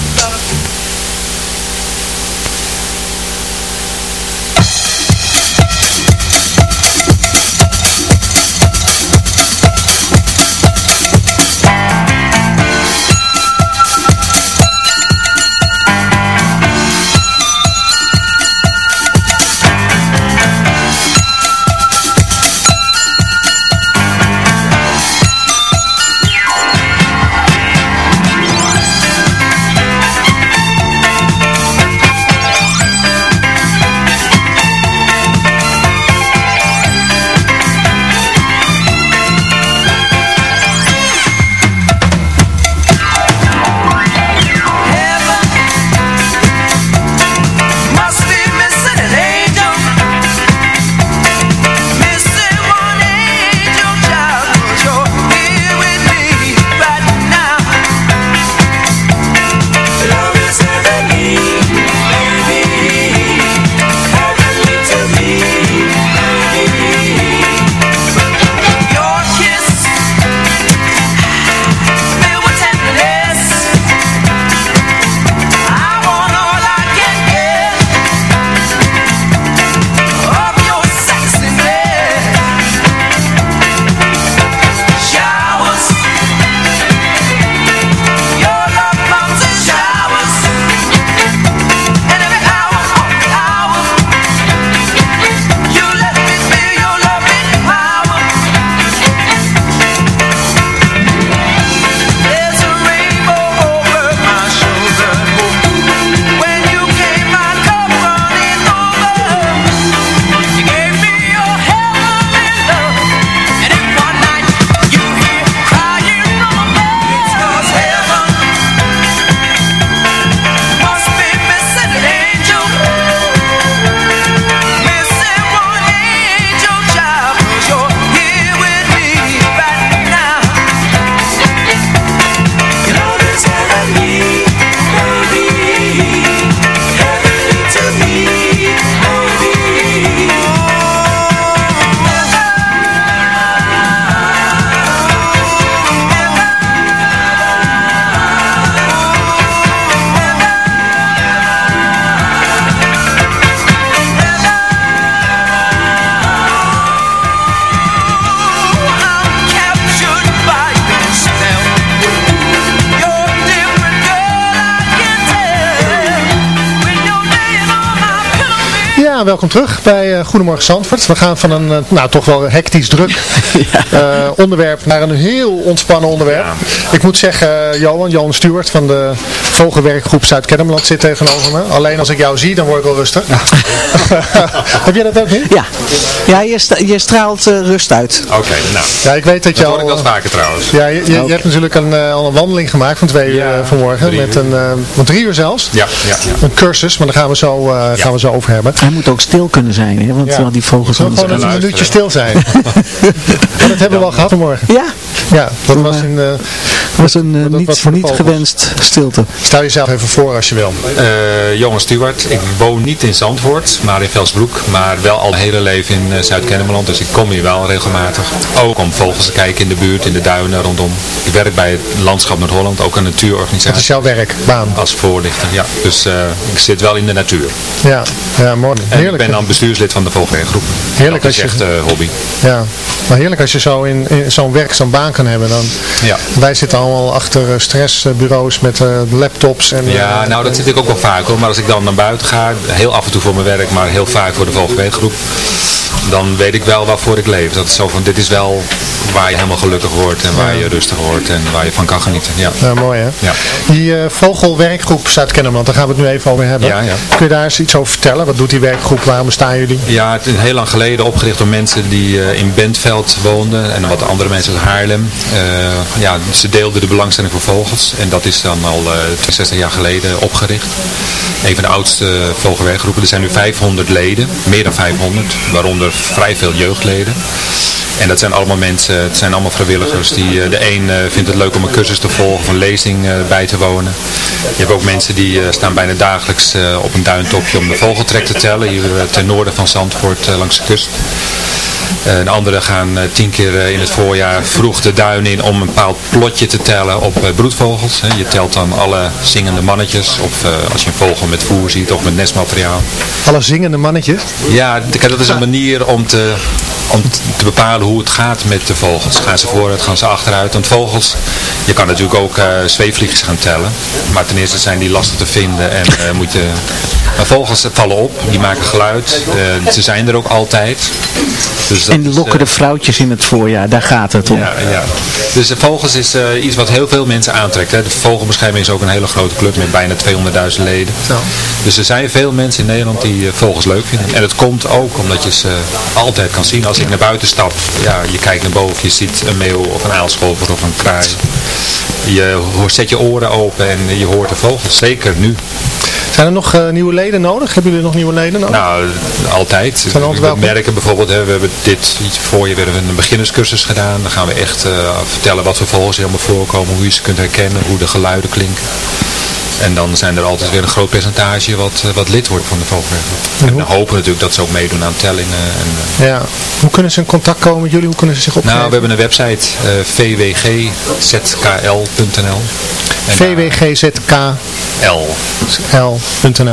Welkom terug bij eh, Goedemorgen Zandvoort. We gaan van een, eh, nou toch wel hectisch druk eh, onderwerp naar een heel ontspannen onderwerp. Ik moet zeggen, Johan, Johan Stuart van de Vogelwerkgroep Zuid-Kennemerland zit tegenover me. Alleen als ik jou zie, dan word ik wel rustig. Heb jij dat ook niet? Ja, ja je, sta- je straalt eh, rust uit. Oké, nou. Ja, ik weet dat je Dat hoor al... ik wel vaker trouwens. Ja, je, je, je hebt natuurlijk een, eh, al een wandeling gemaakt van twee uur eh, vanmorgen. drie Met uur. een, van drie uur zelfs. Ja, ja, ja. Een cursus, maar daar gaan we zo, eh, gaan we zo over hebben. Hij moet ook stil kunnen zijn, hè, want die vogels we anders gewoon een luisteren. minuutje stil zijn? Maar dat hebben we al gehad vanmorgen. Ja, Ja, dat was een was niet, voor niet gewenst stilte. Stel jezelf even voor als je wil. Johan Stuart, ik woon niet in Zandvoort, maar in Velsbroek. Maar wel al mijn hele leven in eh, Zuid-Kennemerland, dus ik kom hier wel regelmatig. Ook om vogels te kijken in de buurt, in de duinen rondom. Ik werk bij het Landschap Noord-Holland, ook een Dat natuurorganisatie. is jouw werk, baan. Als voorlichter, ja. Dus eh, ik zit wel in de natuur. Ja, ja mooi. En Heerlijk. ik ben dan bestuurslid van de Vogelwerkgroep. Heerlijk Dat is als je- echt hobby. Ja, maar heerlijk als je zo in, in zo'n werk, zo'n baan kan hebben. Dan, Ja. Wij zitten allemaal achter stressbureaus met eh, laptops. En, Ja, eh, nou dat zit ik ook wel vaak hoor. Maar als ik dan naar buiten ga, heel af en toe voor mijn werk, maar heel vaak voor de Vogelweekgroep, dan weet ik wel waarvoor ik leef. Dat is zo van, dit is wel waar je helemaal gelukkig wordt en waar je rustig wordt en waar je van kan genieten. Ja. Ja, mooi hè? Ja. Die eh, vogelwerkgroep Zuid-Kennemerland, daar gaan we het nu even over hebben. Ja, ja. Kun je daar eens iets over vertellen? Wat doet die werkgroep? Waarom bestaan jullie? Ja, het is heel lang geleden opgericht door mensen die eh, in Bentveld woonden en wat andere mensen uit Haarlem. Eh, ja, ze deelden de belangstelling voor vogels en dat is dan al eh 62 jaar geleden opgericht. Een van de oudste vogelwerkgroepen. Er zijn nu 500 leden, meer dan 500, waaronder vrij veel jeugdleden. En dat zijn allemaal mensen, het zijn allemaal vrijwilligers. Die, eh, de een eh, vindt het leuk om een cursus te volgen of een lezing eh, bij te wonen. Je hebt ook mensen die staan bijna dagelijks op een duintopje om de vogeltrek te tellen. Hier ten noorden van Zandvoort langs de kust. Eh, de anderen gaan eh, tien keer eh, in het voorjaar vroeg de duin in om een bepaald plotje te tellen op broedvogels. hè. Je telt dan alle zingende mannetjes of als je een vogel met voer ziet of met nestmateriaal. Alle zingende mannetjes. Ja, dat is een manier om te, om te bepalen hoe het gaat met de vogels. Gaan ze vooruit, gaan ze achteruit? Want vogels, je kan natuurlijk ook eh zweefvliegjes gaan tellen. Maar ten eerste zijn die lastig te vinden en moet je... Maar vogels vallen op, die maken geluid. ze zijn er ook altijd. Dus dat En is, lokken eh, de vrouwtjes in het voorjaar, daar gaat het om. ja, ja. Dus de vogels is eh, iets wat heel veel mensen aantrekt. Hè. De vogelbescherming is ook een hele grote club met bijna 200.000 leden. Dus er zijn veel mensen in Nederland die eh, vogels leuk vinden. En het komt ook omdat je ze altijd kan zien. Als ik naar buiten stap, ja, je kijkt naar boven, je ziet een meeuw of een aalscholver of een kraai. Je hoort, zet je oren open en je hoort de vogels. Zeker nu. Zijn er nog eh, nieuwe leden nodig? Hebben jullie nog nieuwe leden nodig? Nou, altijd. Zijn we welkom? merken bijvoorbeeld, hè, we hebben dit voorjaar weer een beginnerscursus gedaan. Dan gaan we echt eh, vertellen wat er allemaal voorkomen, hoe je ze kunt herkennen, hoe de geluiden klinken. En dan zijn er altijd weer een groot percentage wat, eh, wat lid wordt van de vogelwereld. En dan hopen we natuurlijk dat ze ook meedoen aan tellingen. En, Ja. Hoe kunnen ze in contact komen met jullie? Hoe kunnen ze zich opgeven? nou, we hebben een website, eh vwgzkl.nl. En vwgzkl.nl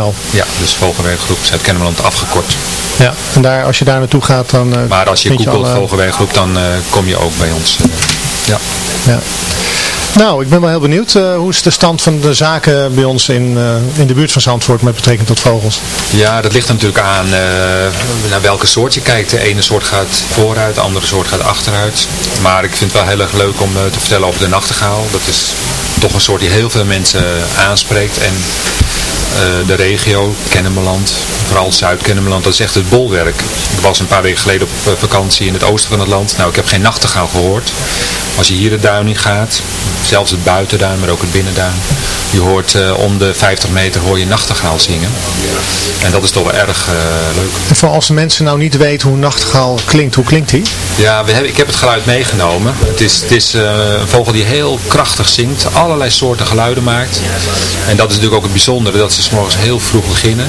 L. Ja, dus Vogelwerkgroep Zuid-Kennemerland afgekort. Ja, en daar, als je daar naartoe gaat, dan eh, Maar als je googelt Vogelwerkgroep, dan eh, kom je ook bij ons. eh, ja. Ja. Nou, ik ben wel heel benieuwd. eh, hoe is de stand van de zaken bij ons in, eh, in de buurt van Zandvoort met betrekking tot vogels? Ja, dat ligt natuurlijk aan eh, naar welke soort je kijkt. De ene soort gaat vooruit, de andere soort gaat achteruit. Maar ik vind het wel heel erg leuk om eh, te vertellen over de nachtegaal. Dat is toch een soort die heel veel mensen aanspreekt. En eh, de regio, Kennemerland, vooral Zuid-Kennemerland, dat is echt het bolwerk. Ik was een paar weken geleden op eh, vakantie in het oosten van het land. Nou, ik heb geen nachtegaal gehoord. Als je hier de duin in gaat, zelfs het buitenduin, maar ook het binnenduin. Je hoort eh, om de 50 meter hoor je nachtegaal zingen. En dat is toch wel erg eh, leuk. En voor als de mensen nou niet weten hoe een nachtegaal klinkt, hoe klinkt die? Ja, we hebben, ik heb het geluid meegenomen. Het is, het is eh, een vogel die heel krachtig zingt, allerlei soorten geluiden maakt. En dat is natuurlijk ook het bijzondere, dat ze 's morgens heel vroeg beginnen.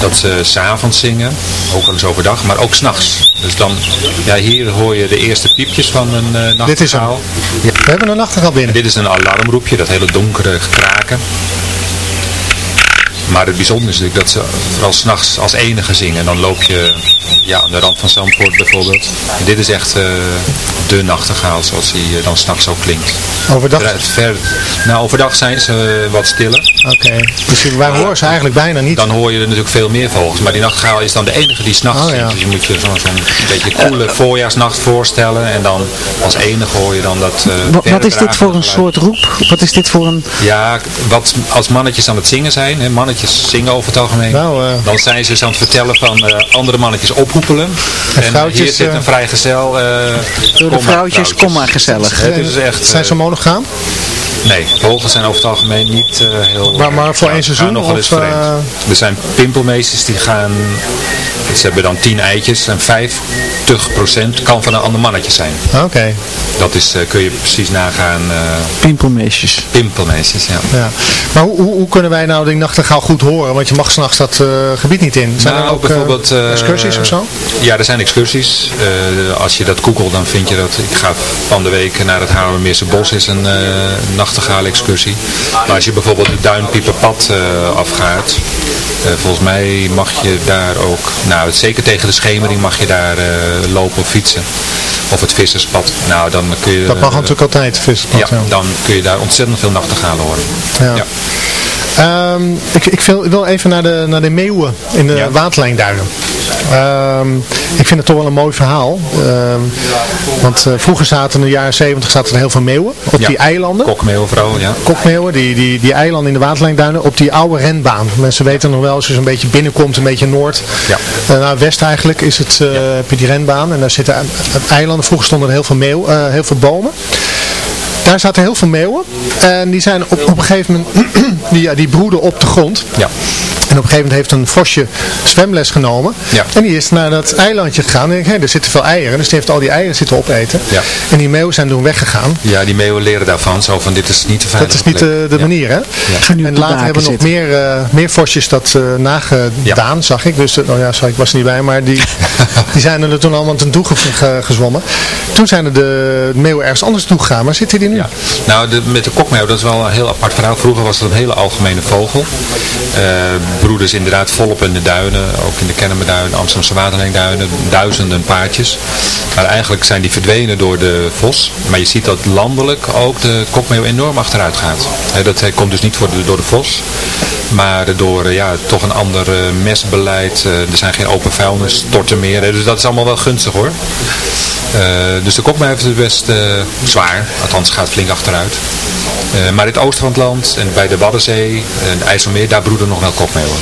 Dat ze s'avonds zingen, ook wel eens overdag, maar ook s'nachts. Dus dan, ja, hier hoor je de eerste piepjes van een eh nachtegaal. Dit is hem. We hebben een nachtegaal binnen. Dit is een alarmroepje, dat hele donkere kraken. Maar het bijzondere is natuurlijk dat ze vooral s'nachts als enige zingen. En dan loop je ja, aan de rand van Zandvoort bijvoorbeeld. En dit is echt eh, de nachtegaal zoals hij eh, dan s'nachts ook klinkt. Overdag? Ver, ver- nou, overdag zijn ze eh, wat stiller. Oké. Dus wij horen ze eigenlijk bijna niet. Dan hoor je er natuurlijk veel meer vogels. Maar die nachtegaal is dan de enige die s'nachts Oh, zingt. ja. Dus je moet je zo'n beetje koele voorjaarsnacht voorstellen. En dan als enige hoor je dan dat eh, Wa- Wat is dit voor een geluid. soort roep? Wat is dit voor een... Ja, wat als mannetjes aan het zingen zijn, hè, mannetjes zingen over het algemeen, Nou, eh. dan zijn ze aan het vertellen van eh, andere mannetjes ophoepelen. En, vrouwtjes, hier zit eh, een vrijgezel. eh Door de vrouwtjes, kom maar gezellig. Het is echt, Zijn ze monogaam? Nee, vogels zijn over het algemeen niet eh, heel... Maar- maar voor één seizoen nog wel eens of, vreemd. eh? Er zijn pimpelmeesters die gaan, ze hebben dan 10 eitjes en 50% kan van een ander mannetje zijn. Oké. Dat is, eh, kun je precies nagaan, eh Pimpelmeisjes. pimpelmeesters, ja. Ja. Maar hoe, hoe, hoe kunnen wij nou die nachtegaal goed horen? Want je mag s'nachts dat eh, gebied niet in. Zijn Nou, er ook eh, bijvoorbeeld, excursies of zo? Ja, er zijn excursies. Eh, als je dat googelt, dan vind je dat. Ik ga van de week naar het Haarlemmermeerse Bos, is een eh excursie. Maar als je bijvoorbeeld het Duinpieperpad eh, afgaat, eh, volgens mij mag je daar ook, nou zeker tegen de schemering mag je daar eh, lopen of fietsen. Of het visserspad. Nou, dan kun je... Dat mag natuurlijk altijd, vispad. ja, dan kun je daar ontzettend veel nachtegalen horen. Ja. Ja. Ehm, ik ik wil, wil even naar de, naar de meeuwen in de Ja. waterlijnduinen. Ehm, ik vind het toch wel een mooi verhaal. Ehm, want eh, vroeger zaten in de jaren 70 zaten er heel veel meeuwen op Ja. die eilanden. Kokmeeuw vooral, ja. Kokmeeuwen, die, die, die eilanden in de waterlijnduinen op die oude renbaan. Mensen weten nog wel, als je zo'n beetje binnenkomt, een beetje noord, Ja. eh, naar west eigenlijk, is het, eh, heb je die renbaan. En daar zitten eilanden, vroeger stonden er heel veel, meeuw, heel veel bomen. Daar zaten heel veel meeuwen. En die zijn op, op een gegeven moment, die, ja, die broeden op de grond. Ja. En op een gegeven moment heeft een vosje zwemles genomen. Ja. En die is naar dat eilandje gegaan. En ik, hé, er zitten veel eieren. Dus die heeft al die eieren zitten opeten. Ja. En die meeuwen zijn toen weggegaan. Ja, die meeuwen leren daarvan. Zo van, dit is niet te veilig. Dat is niet de, de manier, hè? Ga nu op En de later hebben we nog meer, eh, meer vosjes dat eh, nagedaan, zag ik. Dus, oh ja, sorry, ik was er niet bij, maar die, die zijn er toen allemaal ge ge- gezwommen. Toen zijn er de meeuwen ergens anders toe gegaan, maar zitten die nu? Ja. Nou, de, met de kokmeeuw, dat is wel een heel apart verhaal. Vroeger was het een hele algemene vogel. Broeders inderdaad volop in de duinen, ook in de Kennemerduinen, Amsterdamse Waterlijnduinen, duizenden paardjes. Maar eigenlijk zijn die verdwenen door de vos. Maar je ziet dat landelijk ook de kokmeeuw enorm achteruit gaat. Dat eh, komt dus niet door de vos, maar door eh, ja, toch een ander eh, mestbeleid. Eh, er zijn geen open vuilnistorten meer. Hè, dus dat is allemaal wel gunstig hoor. Eh, dus de kokmeeuw heeft het best eh, zwaar, althans gaat flink achteruit. Eh, maar in het oosten van het land en bij de Waddenzee en IJsselmeer, daar broeden nog wel kokmeeuwen.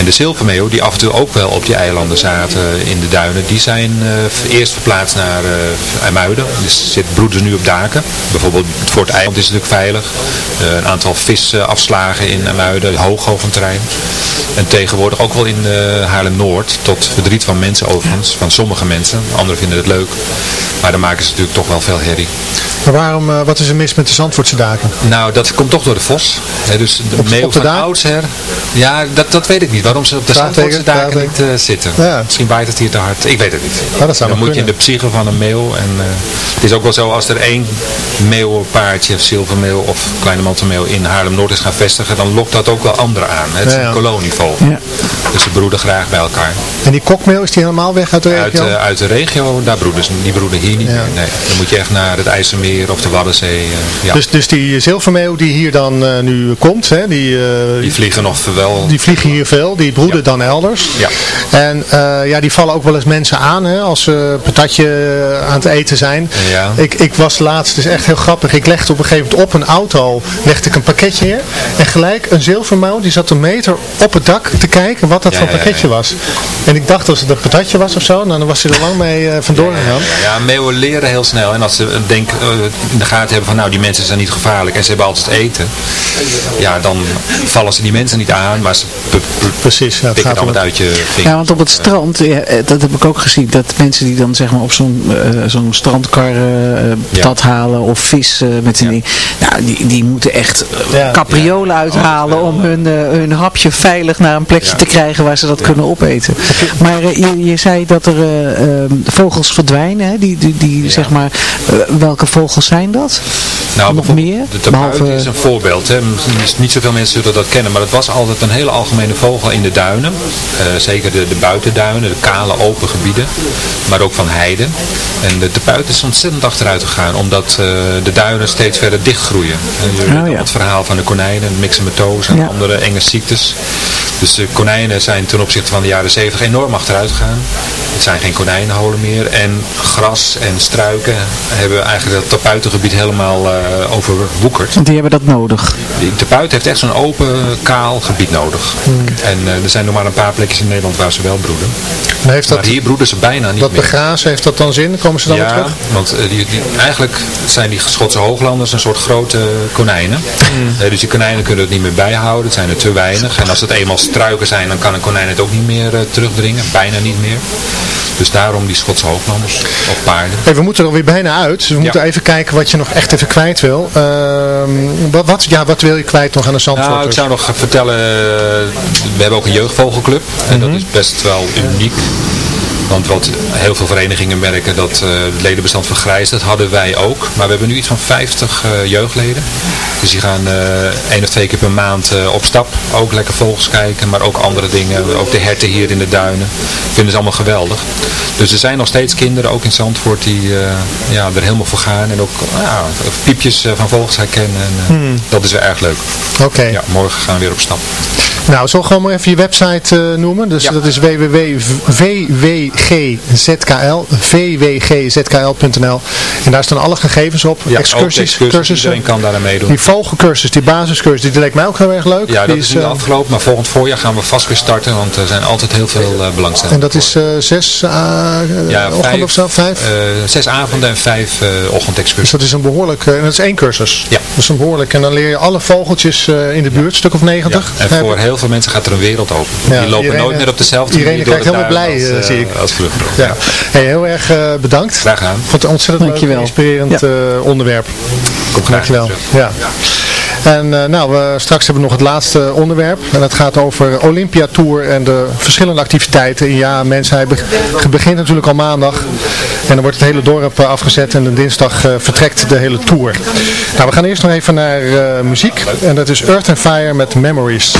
En de zilvermeeuw, die af en toe ook wel op die eilanden zaten in de duinen, die zijn eh, eerst verplaatst naar eh IJmuiden. Dus zit, broeden nu op daken. Bijvoorbeeld voor het eiland is het natuurlijk veilig. Eh, een aantal visafslagen in IJmuiden, hooghoventerrein. En tegenwoordig ook wel in Haarlem-Noord, tot verdriet van mensen overigens, van sommige mensen. Anderen vinden het leuk. Maar dan maken ze natuurlijk toch wel veel herrie. Maar waarom, wat is er mis met de Zandvoortse daken? Nou, dat komt toch door de vos. Hè, dus de Op- meeuw op de van daak? oudsher. Ja, dat, dat weet ik niet. Waarom ze op de Zandvoortse daken niet eh, zitten. Ja. Misschien waait het hier te hard. Ik weet het niet. Ja, dat zou Dan moet je in de psyche van een meeuw. En, eh, het is ook wel zo, als er één meeuwenpaardje, of zilvermeeuw of kleine mantelmeeuw in Haarlem-Noord is gaan vestigen, dan lokt dat ook wel anderen aan. Het is een kolonievogel. Ja. Dus ze broeden graag bij elkaar. En die kokmeel, is die helemaal weg uit de Uit, regio? eh, uit de regio, daar broeden ze. Die broeden hier niet meer. Nee, dan moet je echt naar het IJsselmeer of de Waddenzee. eh, ja. dus, dus die zilvermeeuw die hier dan eh, nu komt, hè, die, eh, die vliegen nog wel. die vliegen hier veel, die broeden Ja. dan elders. Ja. En eh, ja, die vallen ook wel eens mensen aan hè, als ze een patatje eh, aan het eten zijn. Ja. Ik, ik was laatst, het is echt heel grappig, ik legde op een gegeven moment op een auto, legde ik een pakketje neer. En gelijk een zilvermouw, die zat een meter op het dak te kijken wat dat Ja, voor ja, pakketje was. En ik dacht als het een patatje was of zo, nou, dan was hij er lang mee eh, vandoor gegaan. Ja, meeuwen leren heel snel. En als ze een denk, eh, in de gaten hebben van nou die mensen zijn niet gevaarlijk en ze hebben altijd eten. Ja, dan vallen ze die mensen niet aan, maar ze Precies, ja, het gaat om het- uit je vinger. Ja, want op het strand, ja, eh, dat heb ik ook gezien, dat mensen die dan zeg maar op zo'n eh, zo'n strandkar Ja. patat halen of vis met een Ja. ding, nou, die, die moeten echt Ja. capriolen uithalen om hun, eh, hun hapje veilig naar een plekje Ja. te krijgen waar ze dat kunnen opeten. Maar je, je zei dat er eh, eh, vogels verdwijnen, hè? die, die, die zeg maar, welke vogels zijn dat? Nou, Nog meer? De tapuit Behalve- is een voorbeeld. Hè. Misschien- Niet zoveel mensen zullen dat kennen, maar het was altijd een hele algemene vogel in de duinen. Eh, zeker de, de buitenduinen, de kale open gebieden, maar ook van heide. En de tapuit is ontzettend achteruit gegaan, omdat eh, de duinen steeds verder dichtgroeien. En je weet Oh, ja. het verhaal van de konijnen, myxomatose en Ja. andere enge ziektes. Dus de konijnen zijn ten opzichte van de jaren 70 enorm achteruit gegaan. Het zijn geen konijnenholen meer. En gras en struiken hebben eigenlijk dat tapuitengebied helemaal eh overwoekerd. Want die hebben dat nodig. Die tapuit heeft echt zo'n open, kaal gebied nodig. En eh, er zijn nog maar een paar plekjes in Nederland waar ze wel broeden. Maar heeft dat, maar hier broeden ze bijna niet dat meer. begrazen, heeft dat dan zin? Komen ze dan weer Ja, terug? want eh, die, die, eigenlijk zijn die Schotse hooglanders een soort grote konijnen. Eh, dus die konijnen kunnen het niet meer bijhouden, het zijn er te weinig. En als het eenmaal struiken zijn, dan kan een konijn het ook niet meer eh, terugdringen, bijna niet meer. Dus daarom die Schotse hooglanders, of paarden. Hey, we moeten er alweer bijna uit, we Ja. moeten even kijken wat je nog echt even kwijt wil. Ehm, wat, wat, ja, wat wil je kwijt nog aan de Zandvoorters? Nou, ik zou nog vertellen, eh, we hebben ook een jeugdvogelclub. En dat is best wel uniek. Want wat heel veel verenigingen merken dat eh, het ledenbestand vergrijst, dat hadden wij ook. Maar we hebben nu iets van 50 eh, jeugdleden. Dus die gaan eh één of twee keer per maand op stap. Ook lekker vogels kijken, maar ook andere dingen. Ook de herten hier in de duinen. Vinden ze allemaal geweldig. Dus er zijn nog steeds kinderen, ook in Zandvoort, die ja, er helemaal voor gaan. En ook ja, piepjes van vogels herkennen. En, eh, Dat is wel erg leuk. Oké. Ja, morgen gaan we weer op stap. Nou, zal ik gewoon maar even je website noemen. Dus Ja. dat is www.vwg VWGZKL, vwgzkl.nl. En daar staan alle gegevens op, Ja, excursies, excursies, cursussen. Iedereen kan daar aan meedoen. Die vogelcursus, die basiscursus, die leek mij ook heel erg leuk. Ja, dat Die is nu eh, afgelopen, maar volgend voorjaar gaan we vast weer starten, want er zijn altijd heel veel uh, belangstelling. En dat is uh, zes uh, ja, of zo? Vijf? zes avonden en vijf ochtendexcursies. Dus dat is een behoorlijk, en dat is één cursus. Ja. Dat is een behoorlijk, en dan leer je alle vogeltjes in de buurt, stuk of negentig. Ja, en voor heel veel mensen gaat er een wereld open. Ja, die lopen nooit meer op dezelfde manier door kijkt heel blij, zie ik. Ja. Hey, heel erg bedankt. Graag gedaan. Ik vond het een ontzettend Dankjewel. leuk, inspirerend onderwerp. Kom graag Dankjewel. Ja. En uh, nou, we, straks hebben we nog het laatste onderwerp. En dat gaat over Olympia Tour en de verschillende activiteiten. Ja, mensen, hij begint natuurlijk al maandag. En dan wordt het hele dorp uh, afgezet en de dinsdag uh, vertrekt de hele tour. Nou, we gaan eerst nog even naar muziek. En dat is Earth and Fire met Memories.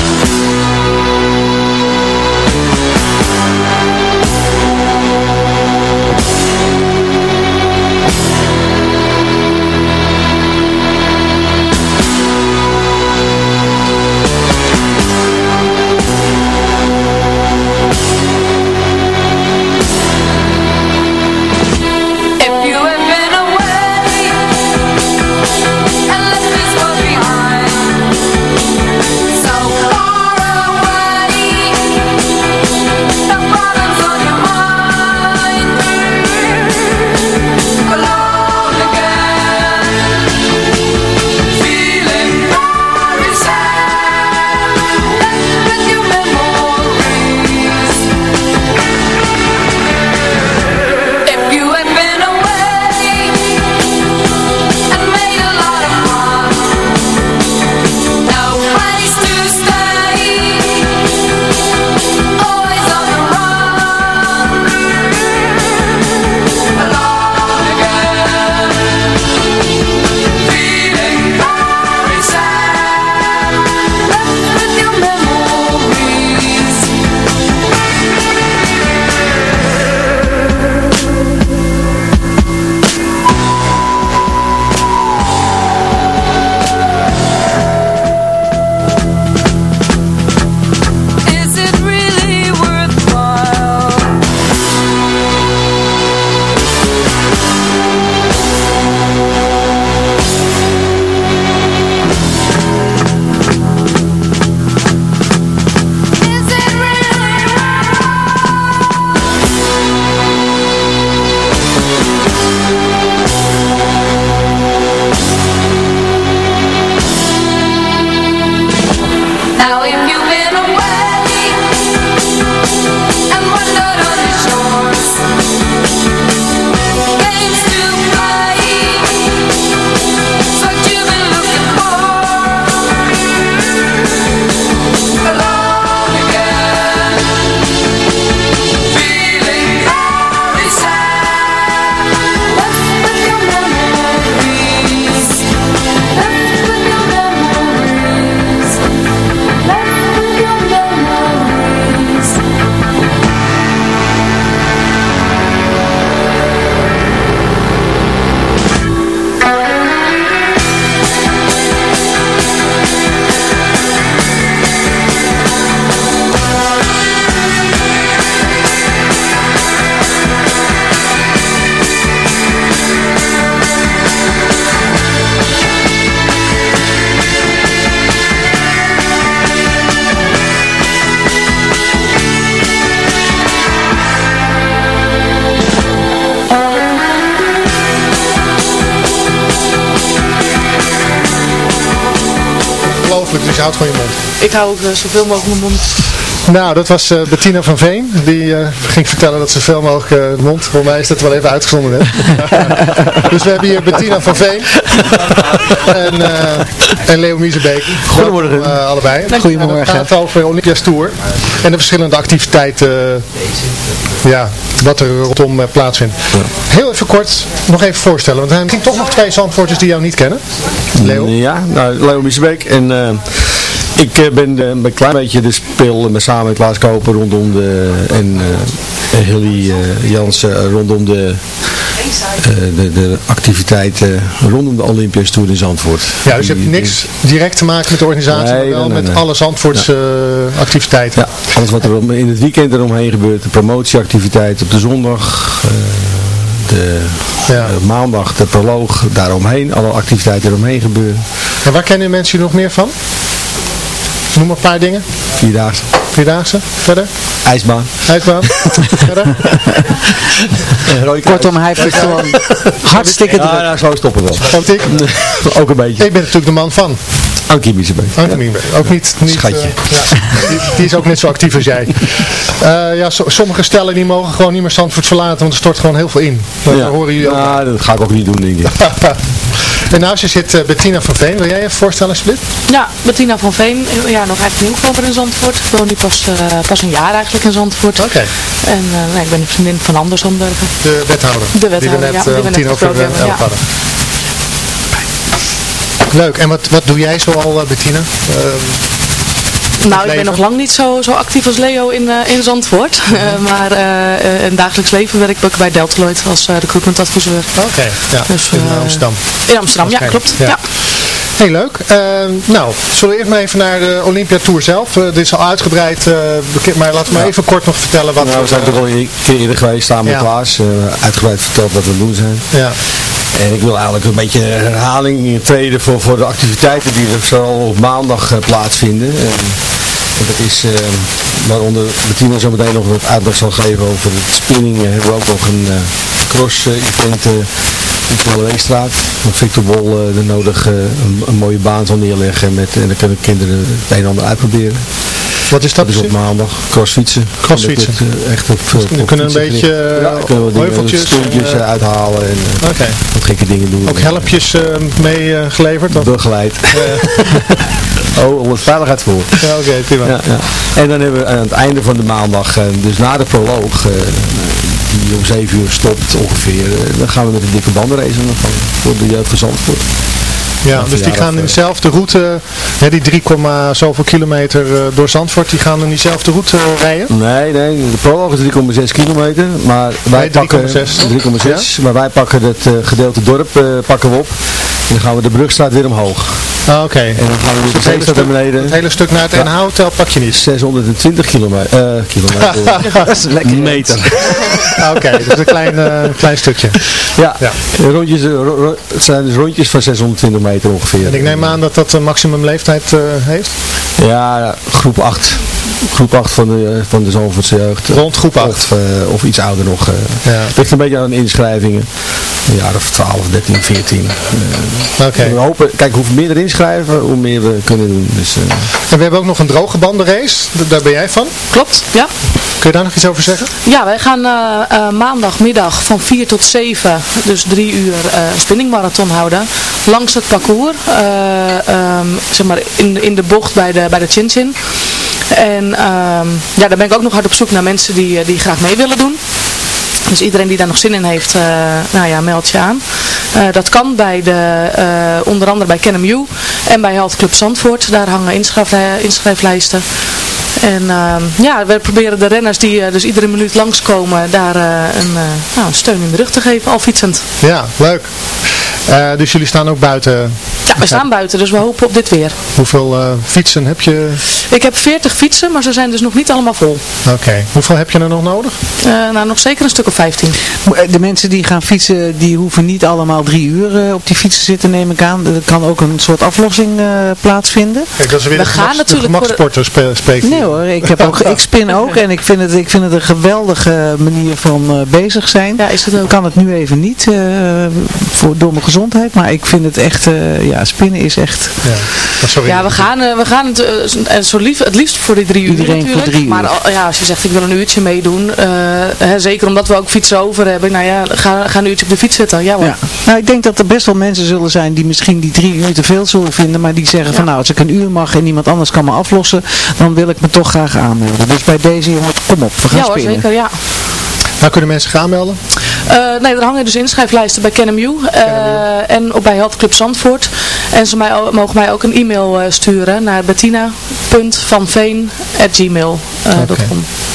Ik hou ook uh, zoveel mogelijk mijn mond. Nou, dat was uh, Bettina van Veen. Die uh, ging vertellen dat ze zoveel mogelijk uh, mond. Voor mij is dat wel even uitgezonden. dus we hebben hier Bettina van Veen. en, en Leo Miezebeek. Goedemorgen. allebei. Goedemorgen. En het gaat over Olympia's Tour. En de verschillende activiteiten. ja, wat er rondom plaatsvindt. Heel even kort nog even voorstellen. Want er zijn toch nog twee zandvoorters die jou niet kennen. Leo. Ja, nou, Leo Miezebeek. En... Ik uh, ben uh, een klein beetje de speel uh, samen met Klaas Koper rondom de en Hilly Jansen rondom de eh, de, de activiteiten rondom de Olympisch Tour in Zandvoort. Ja, dus je hebt niks direct te maken met de organisatie, Nee, maar wel nee, nee, met alle Zandvoortse eh, activiteiten. Ja, alles wat er om- in het weekend eromheen gebeurt, de promotieactiviteiten op de zondag, eh, de eh, maandag de proloog daaromheen, alle activiteiten eromheen gebeuren. En waar kennen mensen jullie nog meer van? Noem maar een paar dingen. Vierdaagse. Vierdaagse, verder? IJsbaan. Uitbaan. verder? Kortom, hij heeft het gewoon hartstikke Ja, druk. nou, zo stoppen wel. Politiek? Ook een beetje. Ik ben natuurlijk de man van. Ankie Biesenbeek. Anke Mienberg. Ook niet, niet Schatje. eh, ja, die, die is ook net zo actief als jij. Eh, ja, so- sommige stellen die mogen gewoon niet meer Zandvoort verlaten, want er stort gewoon heel veel in. Dat Ja. horen jullie ook. Nou, dat ga ik ook niet doen, denk ik. en naast je zit eh, Bettina van Veen. Wil jij je voorstellen alsjeblieft? Ja, Bettina van Veen, ja, nog eigenlijk nieuwkomer in Zandvoort. Ik woon nu pas, eh, pas een jaar eigenlijk in Zandvoort. Oké. En eh, nee, ik ben een vriendin van Anders Zandbergen. De wethouder. De wethouder, die we net, ja, eh, tien over eh, hebben, elf ja. hadden. Leuk. En wat, wat doe jij zoal, eh, Bettina? Nou, ik ben nog lang niet zo, zo actief als Leo in, eh, in Zandvoort. Eh, maar eh, in het dagelijks leven werk ik bij Deltaloid als eh recruitment adviseur. Oké, ja. Dus, in Amsterdam. In Amsterdam, ja, klopt. Ja. Heel leuk. Ehm, nou, zullen we eerst maar even naar de Olympia Tour zelf. Eh, dit is al uitgebreid eh, bekend, maar laten we maar even kort nog vertellen wat Nou, we zijn toch al een keer eerder geweest, samen met. Klaas. eh, uitgebreid verteld wat we doen zijn. Ja. En ik wil eigenlijk een beetje herhaling treden voor, voor de activiteiten die er vooral op maandag eh, plaatsvinden. En, dat is, eh, waaronder Bettina zo meteen nog wat uitleg zal geven over het spinning. hebben we ook nog een eh, cross-event op de Weestraat. Waar Victor Bol de nodig eh, een, een mooie baan zal neerleggen. Met, en dan kunnen kinderen het een en ander uitproberen. Wat is dat Dat is op maandag. Crossfietsen. Crossfietsen. Eh, echt op, op, we op kunnen een beetje, eh, ja, we dingen, heuveltjes, stuntjes eh, eh, uithalen en eh, wat gekke dingen doen. Ook helpjes eh, mee eh, geleverd? of? Begeleid. oh, om het veiligheid voor. Ja, oké, prima. Ja, ja. En dan hebben we aan het einde van de maandag, eh, dus na de proloog, eh, die om 7 uur stopt ongeveer, eh, dan gaan we met een dikke bandenrace aan de gang voor de jeugd van Zandvoort. Ja, dus die gaan in eh, dezelfde route, hè, die 3, zoveel kilometer eh, door Zandvoort, die gaan in diezelfde route eh, rijden? Nee, nee, de proloog is 3,6 kilometer, maar wij Nee, pakken 3,6. 3,6, maar wij pakken het gedeelte dorp pakken we op dan gaan we de brugstraat weer omhoog. Ah, oké. En dan gaan we de Het hele, naar stuk, beneden. het hele stuk naar het Ja. NH Hotel pak je niet. 620 kilometer. eh kilometer. Dat is lekker. meter. Ah, Oké, dat is een klein, eh, klein stukje. Ja, Ja. Rondjes, eh, ro- ro- het zijn dus rondjes van 620 meter ongeveer. En ik neem aan dat dat een maximum leeftijd eh, heeft? Ja, groep 8. Groep 8 van de, van de Zandvoortse jeugd. Rond groep 8. Of, of iets ouder nog. eh. Ja. Het ligt een beetje aan de inschrijvingen. Een jaar of 12, 13, 14. Oké. We hopen, kijk, hoe meer er inschrijven, hoe meer we kunnen doen. Dus, eh, En we hebben ook nog een droge bandenrace, daar ben jij van. Klopt, ja. Kun je daar nog iets over zeggen? Ja, wij gaan eh, eh, maandagmiddag van 4 tot 7, dus 3 uur eh spinningmarathon houden. Langs het parcours, eh, ehm, zeg maar in, in de bocht bij de, bij de Chin Chin. En ehm, ja, daar ben ik ook nog hard op zoek naar mensen die, die graag mee willen doen. Dus iedereen die daar nog zin in heeft, eh, nou ja, meld je aan. Eh, dat kan bij de, eh, onder andere bij KenMU en bij Health Club Zandvoort. Daar hangen inschrijflij- inschrijflijsten. En ehm, ja, we proberen de renners die dus iedere minuut langskomen, daar een, nou, een steun in de rug te geven, al fietsend. Ja, leuk. Dus jullie staan ook buiten. Ja, we staan buiten, dus we hopen op dit weer. Hoeveel fietsen heb je? Ik heb 40 fietsen, maar ze zijn dus nog niet allemaal vol. Oké. Hoeveel heb je er nog nodig? Eh, nou, nog zeker een stuk of 15. De mensen die gaan fietsen, die hoeven niet allemaal drie uur eh, op die fietsen zitten, neem ik aan. Er kan ook een soort aflossing eh, plaatsvinden. Kijk, dat is weer We de, gaan gemaks, natuurlijk de gemaksporter spe- spreekt. Nee hoor, ik, heb ook, ik spin ook en ik vind, het, ik vind het een geweldige manier van eh, bezig zijn. Ja, is het Ik ook. kan het nu even niet eh, voor, door mijn gezondheid, maar ik vind het echt, eh, ja, spinnen is echt... Ja, sorry. Ja, we gaan, eh, we gaan het, eh, en zo lief, het liefst voor die drie uur Iedereen voor natuurlijk. drie uur. Maar al- ja, als je zegt ik wil een uurtje meedoen, eh, hè, zeker omdat we ook fietsen over hebben. Nou ja, ga, ga een uurtje op de fiets zitten. Ja hoor. Ja. Nou, ik denk dat er best wel mensen zullen zijn die misschien die drie uur te veel zullen vinden, maar die zeggen van nou, als ik een uur mag en iemand anders kan me aflossen, dan wil ik me toch graag aanmelden. Dus bij deze jongens, kom op, we gaan Ja hoor, zeker, ja. Waar kunnen mensen gaan melden? Eh, nee, er hangen dus inschrijflijsten bij KenMU eh en op bij Health Club Zandvoort. En ze mij, mogen mij ook een e-mail eh, sturen naar bettina.vanveen.gmail.com. Oké.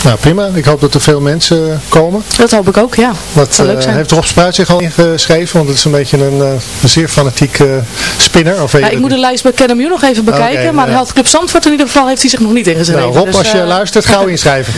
Nou prima, ik hoop dat er veel mensen komen. Dat hoop ik ook, ja. Wat Zou leuk eh, zijn. heeft Rob Spruit zich al ingeschreven? Want het is een beetje een, eh, een zeer fanatieke spinner. Of ik moet de lijst bij KNMU nog even bekijken, Oké, maar ja. Health Club Zandvoort in ieder geval heeft hij zich nog niet ingeschreven. Nou Rob, Dus, als je eh, luistert, gauw inschrijven.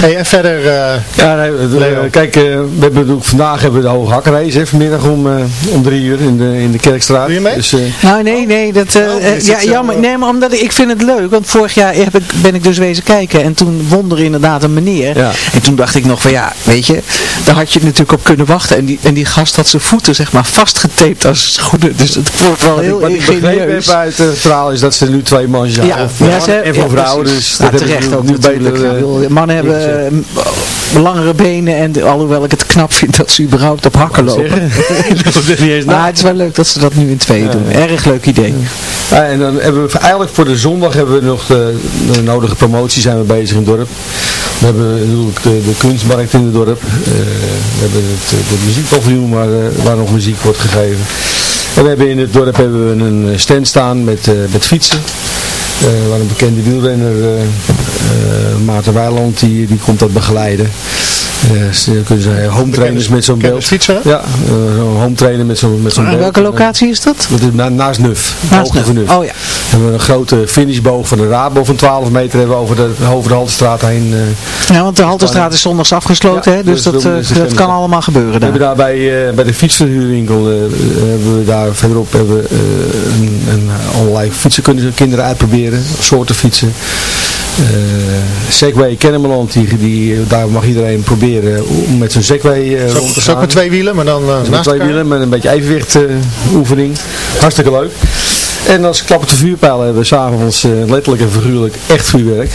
Hey, en verder... eh, Ja, nee, kijk, eh, we hebben ook vandaag hebben we de hoge hakkenrace, hè, vanmiddag om, eh, om drie uur in de, in de Kerkstraat. Doe je mee? Dus, eh, Nou nee, nee, dat, eh, Oh, eh, ja, jammer. eh? Nee, maar omdat ik, ik vind het leuk, want vorig jaar heb ik, ben ik dus wezen kijken en toen won er inderdaad een meneer. Ja. En toen dacht ik nog van ja, weet je, daar had je natuurlijk op kunnen wachten. En die, en die gast had zijn voeten zeg maar vastgetaped als schoenen, dus het wordt wel wat heel wat ik begrepen ingenieus. heb uit het verhaal is dat ze nu twee man zijn. Ja, ja, eh, ze- en voor ja, vrouwen. Dus dat terecht ook natuurlijk. beter, eh, mannen hebben eh, langere benen en alhoewel ik het knap vind dat ze überhaupt op hakken lopen. Maar het is wel leuk dat ze dat nu in tweeën doen. Erg leuk idee. En dan hebben we eigenlijk voor de zondag hebben we nog de, de nodige promotie zijn we bezig in het dorp. We hebben natuurlijk de, de kunstmarkt in het dorp. Eh, we hebben het, eh, de muziekpaviljoen waar, eh, waar nog muziek wordt gegeven. En we hebben in het dorp hebben we een stand staan met, eh, met fietsen. Eh, waar een bekende wielrenner, eh, eh, Maarten Weiland, die, die komt dat begeleiden. Eh, ze kunnen ze home trainers met zo'n beeld. fietser, hè? Ja, home trainer met zo'n met zo'n beeld. welke locatie is dat? Dat is na- naast Nuf. Naast Nuf. Oh ja. We hebben een grote finishboog van de Rabo van 12 meter hebben we over de, over de Haltestraat heen. Ja, want de Halterstraat is zondags afgesloten, Ja, hè? dus dus dat, eh, dat helemaal- kan allemaal gebeuren we daar. hebben daar bij, eh, bij de fietsverhuurwinkel, eh, hebben we daar verderop hebben, we, eh, een, een, allerlei fietsen kunnen kinderen uitproberen, soorten fietsen. Eh Segway Kennemerland, die, die, daar mag iedereen proberen om met zijn Segway Zo- rond te zo ook gaan. met twee wielen, maar dan eh, met twee elkaar. wielen met een beetje evenwicht oefening. Hartstikke leuk. En als klap op de vuurpijl hebben we s'avonds letterlijk en figuurlijk echt vuurwerk.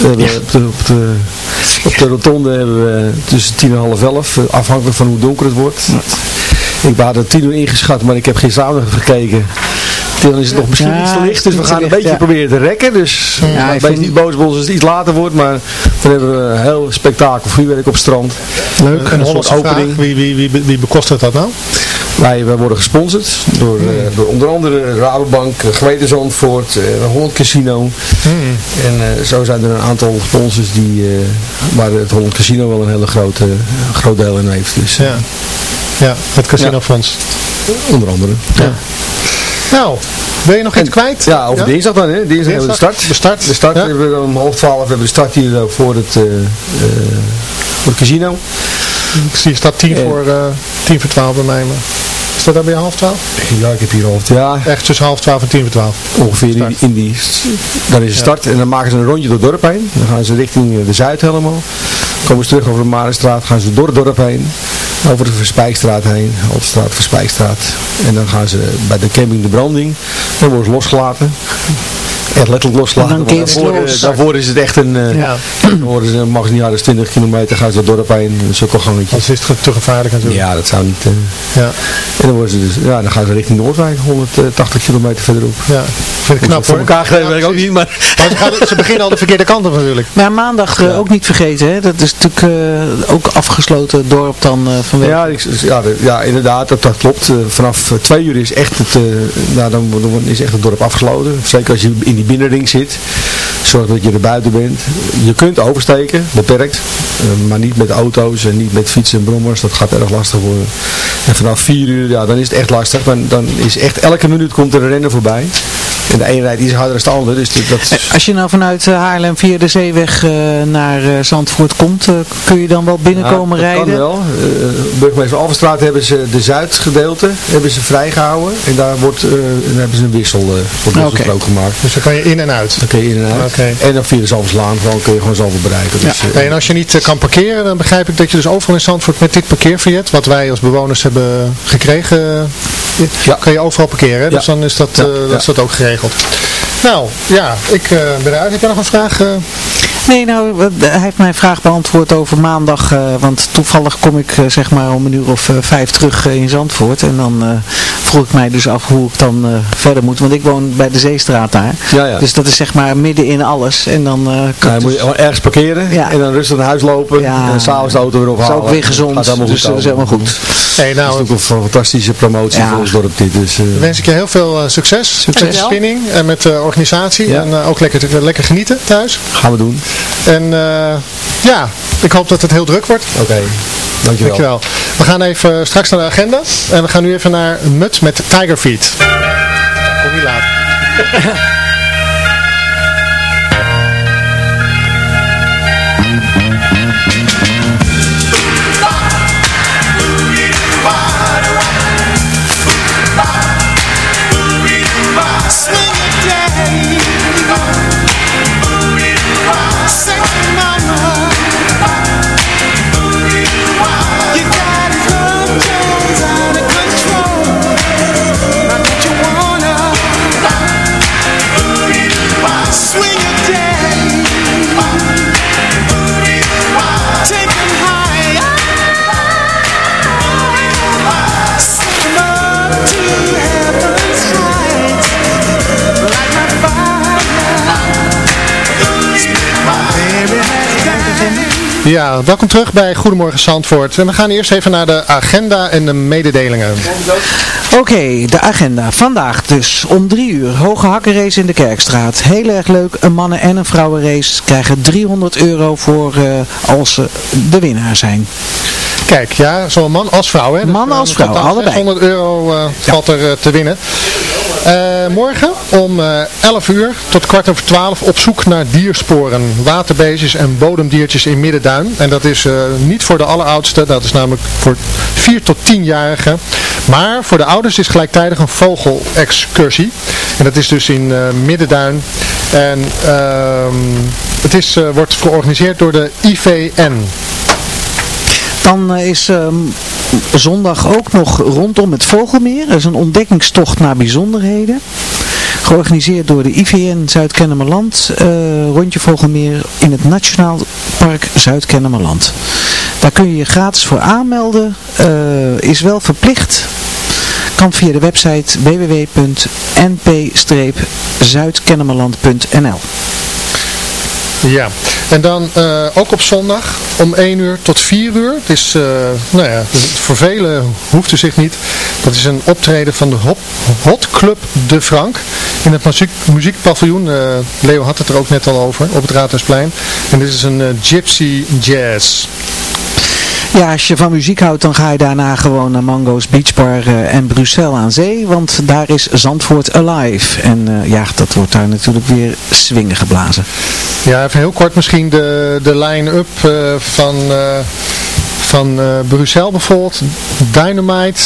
We hebben op, de, op, de, op de rotonde hebben we tussen tien en half elf, afhankelijk van hoe donker het wordt. Ik had er tien uur ingeschat, maar ik heb gisteravond nog gekeken. Dan is het nog misschien Ja, iets te licht, dus we gaan een licht, beetje ja. proberen te rekken. Dus Ja, wees vond- niet boos op ons als het iets later wordt, maar dan hebben we een heel spektakel vuurwerk op het strand. Leuk. En Een een soort Hollandse opening. wie, wie, wie, wie bekostigt dat nou? Wij, wij worden gesponsord door, eh, door onder andere Rabobank, eh, Gemeente Zandvoort, eh, Holland Casino. En eh, zo zijn er een aantal sponsors die, eh, waar het Holland Casino wel een hele grote, groot deel in heeft. Dus, Ja, ja het casinofonds. Onder andere. Ja. Nou, wil je nog iets kwijt? Ja, over dinsdag dan, hè? Dinsdag hebben we de start. De start. De start Ja. hebben we om half twaalf hebben we de start hier eh, voor het, eh, voor het casino. Ik zie, staat tien En- voor, tien voor twaalf bij mij. Maar is dat dan bij half twaalf? Ja, ik heb hier half, ja, Echt tussen half twaalf en tien voor twaalf. ongeveer in, in die, dan is de start en dan maken ze een rondje door het dorp heen. Dan gaan ze richting eh, de Zuid helemaal. Komen ze terug over de Marenstraat, gaan ze door het dorp heen. Over de Verspijkstraat heen, Haltestraat, Verspijkstraat. En dan gaan ze bij de camping De Branding. Dan worden ze losgelaten. Echt letterlijk je daarvoor, los. daarvoor is het echt een... eh, Ja. Dan worden ze, mag ze niet harder dan 20 kilometer, gaan ze door het dorp heen. Een sukkelgangetje. Anders is het te gevaarlijk natuurlijk. Ja, dat zou niet... eh, Ja. en dan, worden ze dus, ja, dan gaan ze richting Noordwijk, 180 kilometer verderop. ja. Vind ik knap voor elkaar gegeven weet ik ook niet, maar... Maar ze, gaan- ze beginnen al de verkeerde kant op natuurlijk. Maar maandag eh, ook niet vergeten, hè? dat is natuurlijk eh, ook afgesloten dorp dan eh, vanwege... Ja, ik, ja, ja, inderdaad, dat, dat klopt. Vanaf eh, twee uur is echt het, eh, nou, dan, dan is echt het dorp afgesloten. Zeker als je in die binnenring zit. Zorg dat je er buiten bent. Je kunt oversteken, beperkt. eh, maar niet met auto's en niet met fietsen en brommers. Dat gaat erg lastig worden. En vanaf vier uur, ja, dan is het echt lastig. Dan, dan is echt elke minuut komt er een renner voorbij. En de ene rijdt iets harder dan de ander. Dus dat is- Als je nou vanuit eh, Haarlem via de zeeweg eh, naar eh, Zandvoort komt, eh, kun je dan wel binnenkomen Ja, dat rijden? kan wel. Eh, burgemeester Alvenstraat hebben ze de Zuidgedeelte hebben ze vrijgehouden. En daar wordt, eh, hebben ze een wissel, eh Oké. wisselstrook gemaakt. Dus dan kan je in en uit. Dan kun je in en uit. Oké. En dan via de Zalverslaan gewoon kun je gewoon zoveel bereiken. Dus, eh, Hey, en als je niet eh, kan parkeren, dan begrijp ik dat je dus overal in Zandvoort met dit parkeervriet, wat wij als bewoners hebben gekregen, eh, Ja. kan je overal parkeren. Dus dan is dat, eh, dat is dat ook geregeld. Nou, ja, ik eh, ben eruit. Heb jij nog een vraag? Nee, nou, hij heeft mijn vraag beantwoord over maandag, eh, want toevallig kom ik eh, zeg maar om een uur of eh, vijf terug in Zandvoort. En dan eh, vroeg ik mij dus af hoe ik dan eh, verder moet. Want ik woon bij de Zeestraat daar. Ja, ja. Dus dat is zeg maar midden in alles. En dan eh, kan Ja, moet je dus- gewoon ergens parkeren Ja. en dan rustig naar huis lopen Ja. en s'avonds de auto weer dat ophalen. is ook weer gezond. Gaat allemaal dus dat is helemaal goed. Hey, Dat is nou, ook een fantastische promotie Ja. voor ons dorp dit. Dus, eh, wens ik je heel veel eh, succes, met de spinning en met de organisatie. Ja. En ook lekker, lekker genieten thuis. gaan we doen. En eh, ja, ik hoop dat het heel druk wordt. Oké, dankjewel. Dankjewel. We gaan even straks naar de agenda. En we gaan nu even naar Mut met Tiger Feet. Kom niet laat. Ja, welkom terug bij Goedemorgen Zandvoort. En we gaan eerst even naar de agenda en de mededelingen. Oké, de agenda. Vandaag dus om drie uur. Hoge hakkenrace in de Kerkstraat. Heel erg leuk. Een mannen- en een vrouwenrace krijgen 300 euro voor eh, als ze de winnaar zijn. Kijk, ja, zowel man als vrouw. Hè? Man Dus, eh, als vrouw, allebei. 600 euro eh, valt er eh, te winnen. Morgen om eh 11 uur tot kwart over 12 op zoek naar diersporen, waterbeestjes en bodemdiertjes in Middenduin. En dat is niet voor de alleroudste, dat is namelijk voor 4 tot 10-jarigen. Maar voor de ouders is gelijktijdig een vogelexcursie. En dat is dus in eh, Middenduin. En ehm, het is, wordt georganiseerd door de IVN. Dan eh, is ehm, zondag ook nog rondom het Vogelmeer. Er is een ontdekkingstocht naar bijzonderheden. Georganiseerd door de IVN Zuid-Kennemerland. eh, rondje Vogelmeer in het Nationaal Park Zuid-Kennemerland. Daar kun je je gratis voor aanmelden. eh, is wel verplicht. Kan via de website www.np-zuidkennemerland.nl Ja, en dan eh, ook op zondag om 1 uur tot 4 uur. Het is, eh, nou ja, voor velen hoeft het zich niet. Dat is een optreden van de Hot Club de Frank in het muziek, muziekpaviljoen. Eh, Leo had het er ook net al over, op het Raadhuisplein. En dit is een gypsy jazz. Ja, als je van muziek houdt, dan ga je daarna gewoon naar Mango's Beach Bar eh, en Bruxelles aan zee. Want daar is Zandvoort Alive. En eh, ja, dat wordt daar natuurlijk weer swingen geblazen. Ja, even heel kort misschien de, de line-up eh, van, van Bruxelles bijvoorbeeld. Dynamite,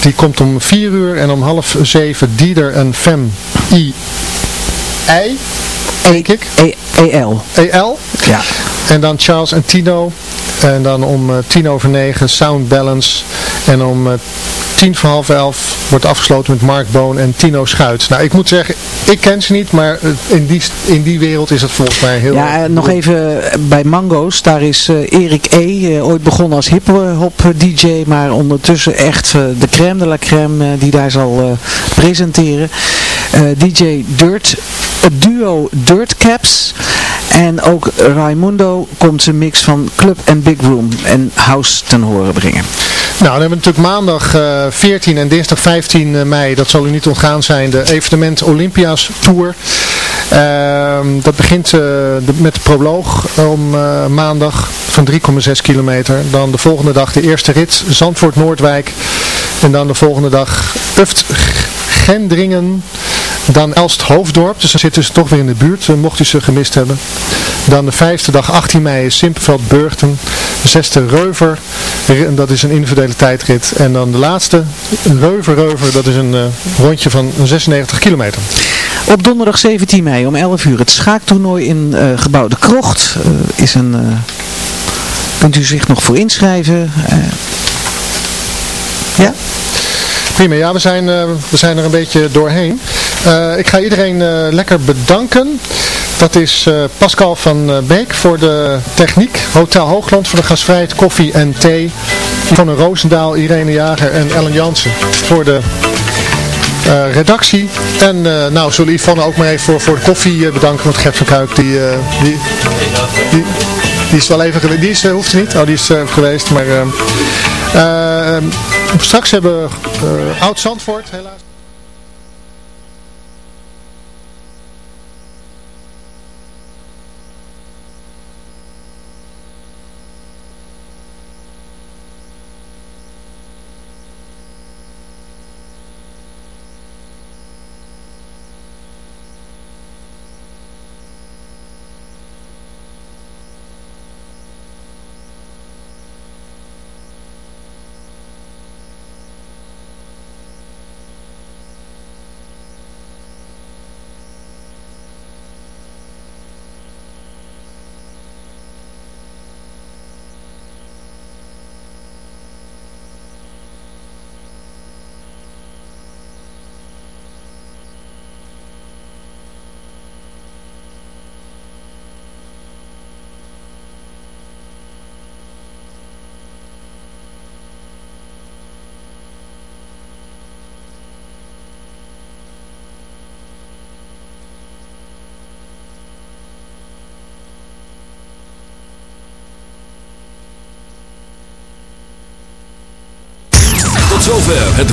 die komt om 4 uur en om half 7 Dieder en Fem I. I, denk ik. E EL. EL. Ja. En dan Charles en Tino. En dan om eh, tien over negen Sound Balance. En om eh, tien voor half elf wordt afgesloten met Mark Boon en Tino Schuit. Nou, ik moet zeggen, ik ken ze niet, maar eh, in die, in die wereld is het volgens mij heel... Ja, nog even bij Mango's. Daar is eh, Erik E. ooit begonnen als hip-hop DJ. Maar ondertussen echt de crème de la crème die daar zal presenteren. DJ Dirt. Het duo Dirt Caps. En ook Raimundo komt zijn mix van club en big room en house ten horen brengen. Nou, dan hebben we natuurlijk maandag eh 14 en dinsdag 15 mei, dat zal u niet ontgaan zijn, de evenement Olympia's Tour. Ehm, dat begint eh, met de proloog om eh, maandag van 3,6 kilometer. Dan de volgende dag de eerste rit Zandvoort-Noordwijk. En dan de volgende dag Uft Gendringen. Dan Elst Hoofddorp, dus dan zitten ze toch weer in de buurt, eh, mocht u ze gemist hebben. Dan de vijfde dag 18 mei is Simpelveld Burgten. De zesde Reuver, en dat is een individuele tijdrit. En dan de laatste, Reuver Reuver, dat is een eh, rondje van 96 kilometer. Op donderdag 17 mei om 11 uur het schaaktoernooi in eh gebouw De Krocht. eh, is een, eh, kunt u zich nog voor inschrijven. eh. ja? Prima, ja, we zijn, eh, we zijn er een beetje doorheen. Eh, ik ga iedereen eh, lekker bedanken. Dat is eh, Pascal van Beek voor de techniek. Hotel Hoogland voor de gasvrijheid, koffie en thee. Yvonne Roosendaal, Irene Jager en Ellen Jansen voor de redactie. En nou, zullen Yvonne ook maar even voor, voor de koffie bedanken. Want Gert van Kuik, die, die, die, is wel even geweest. Die hoeft niet. Oh, die is geweest. Maar straks hebben we Oud Zandvoort, helaas. Tot zover het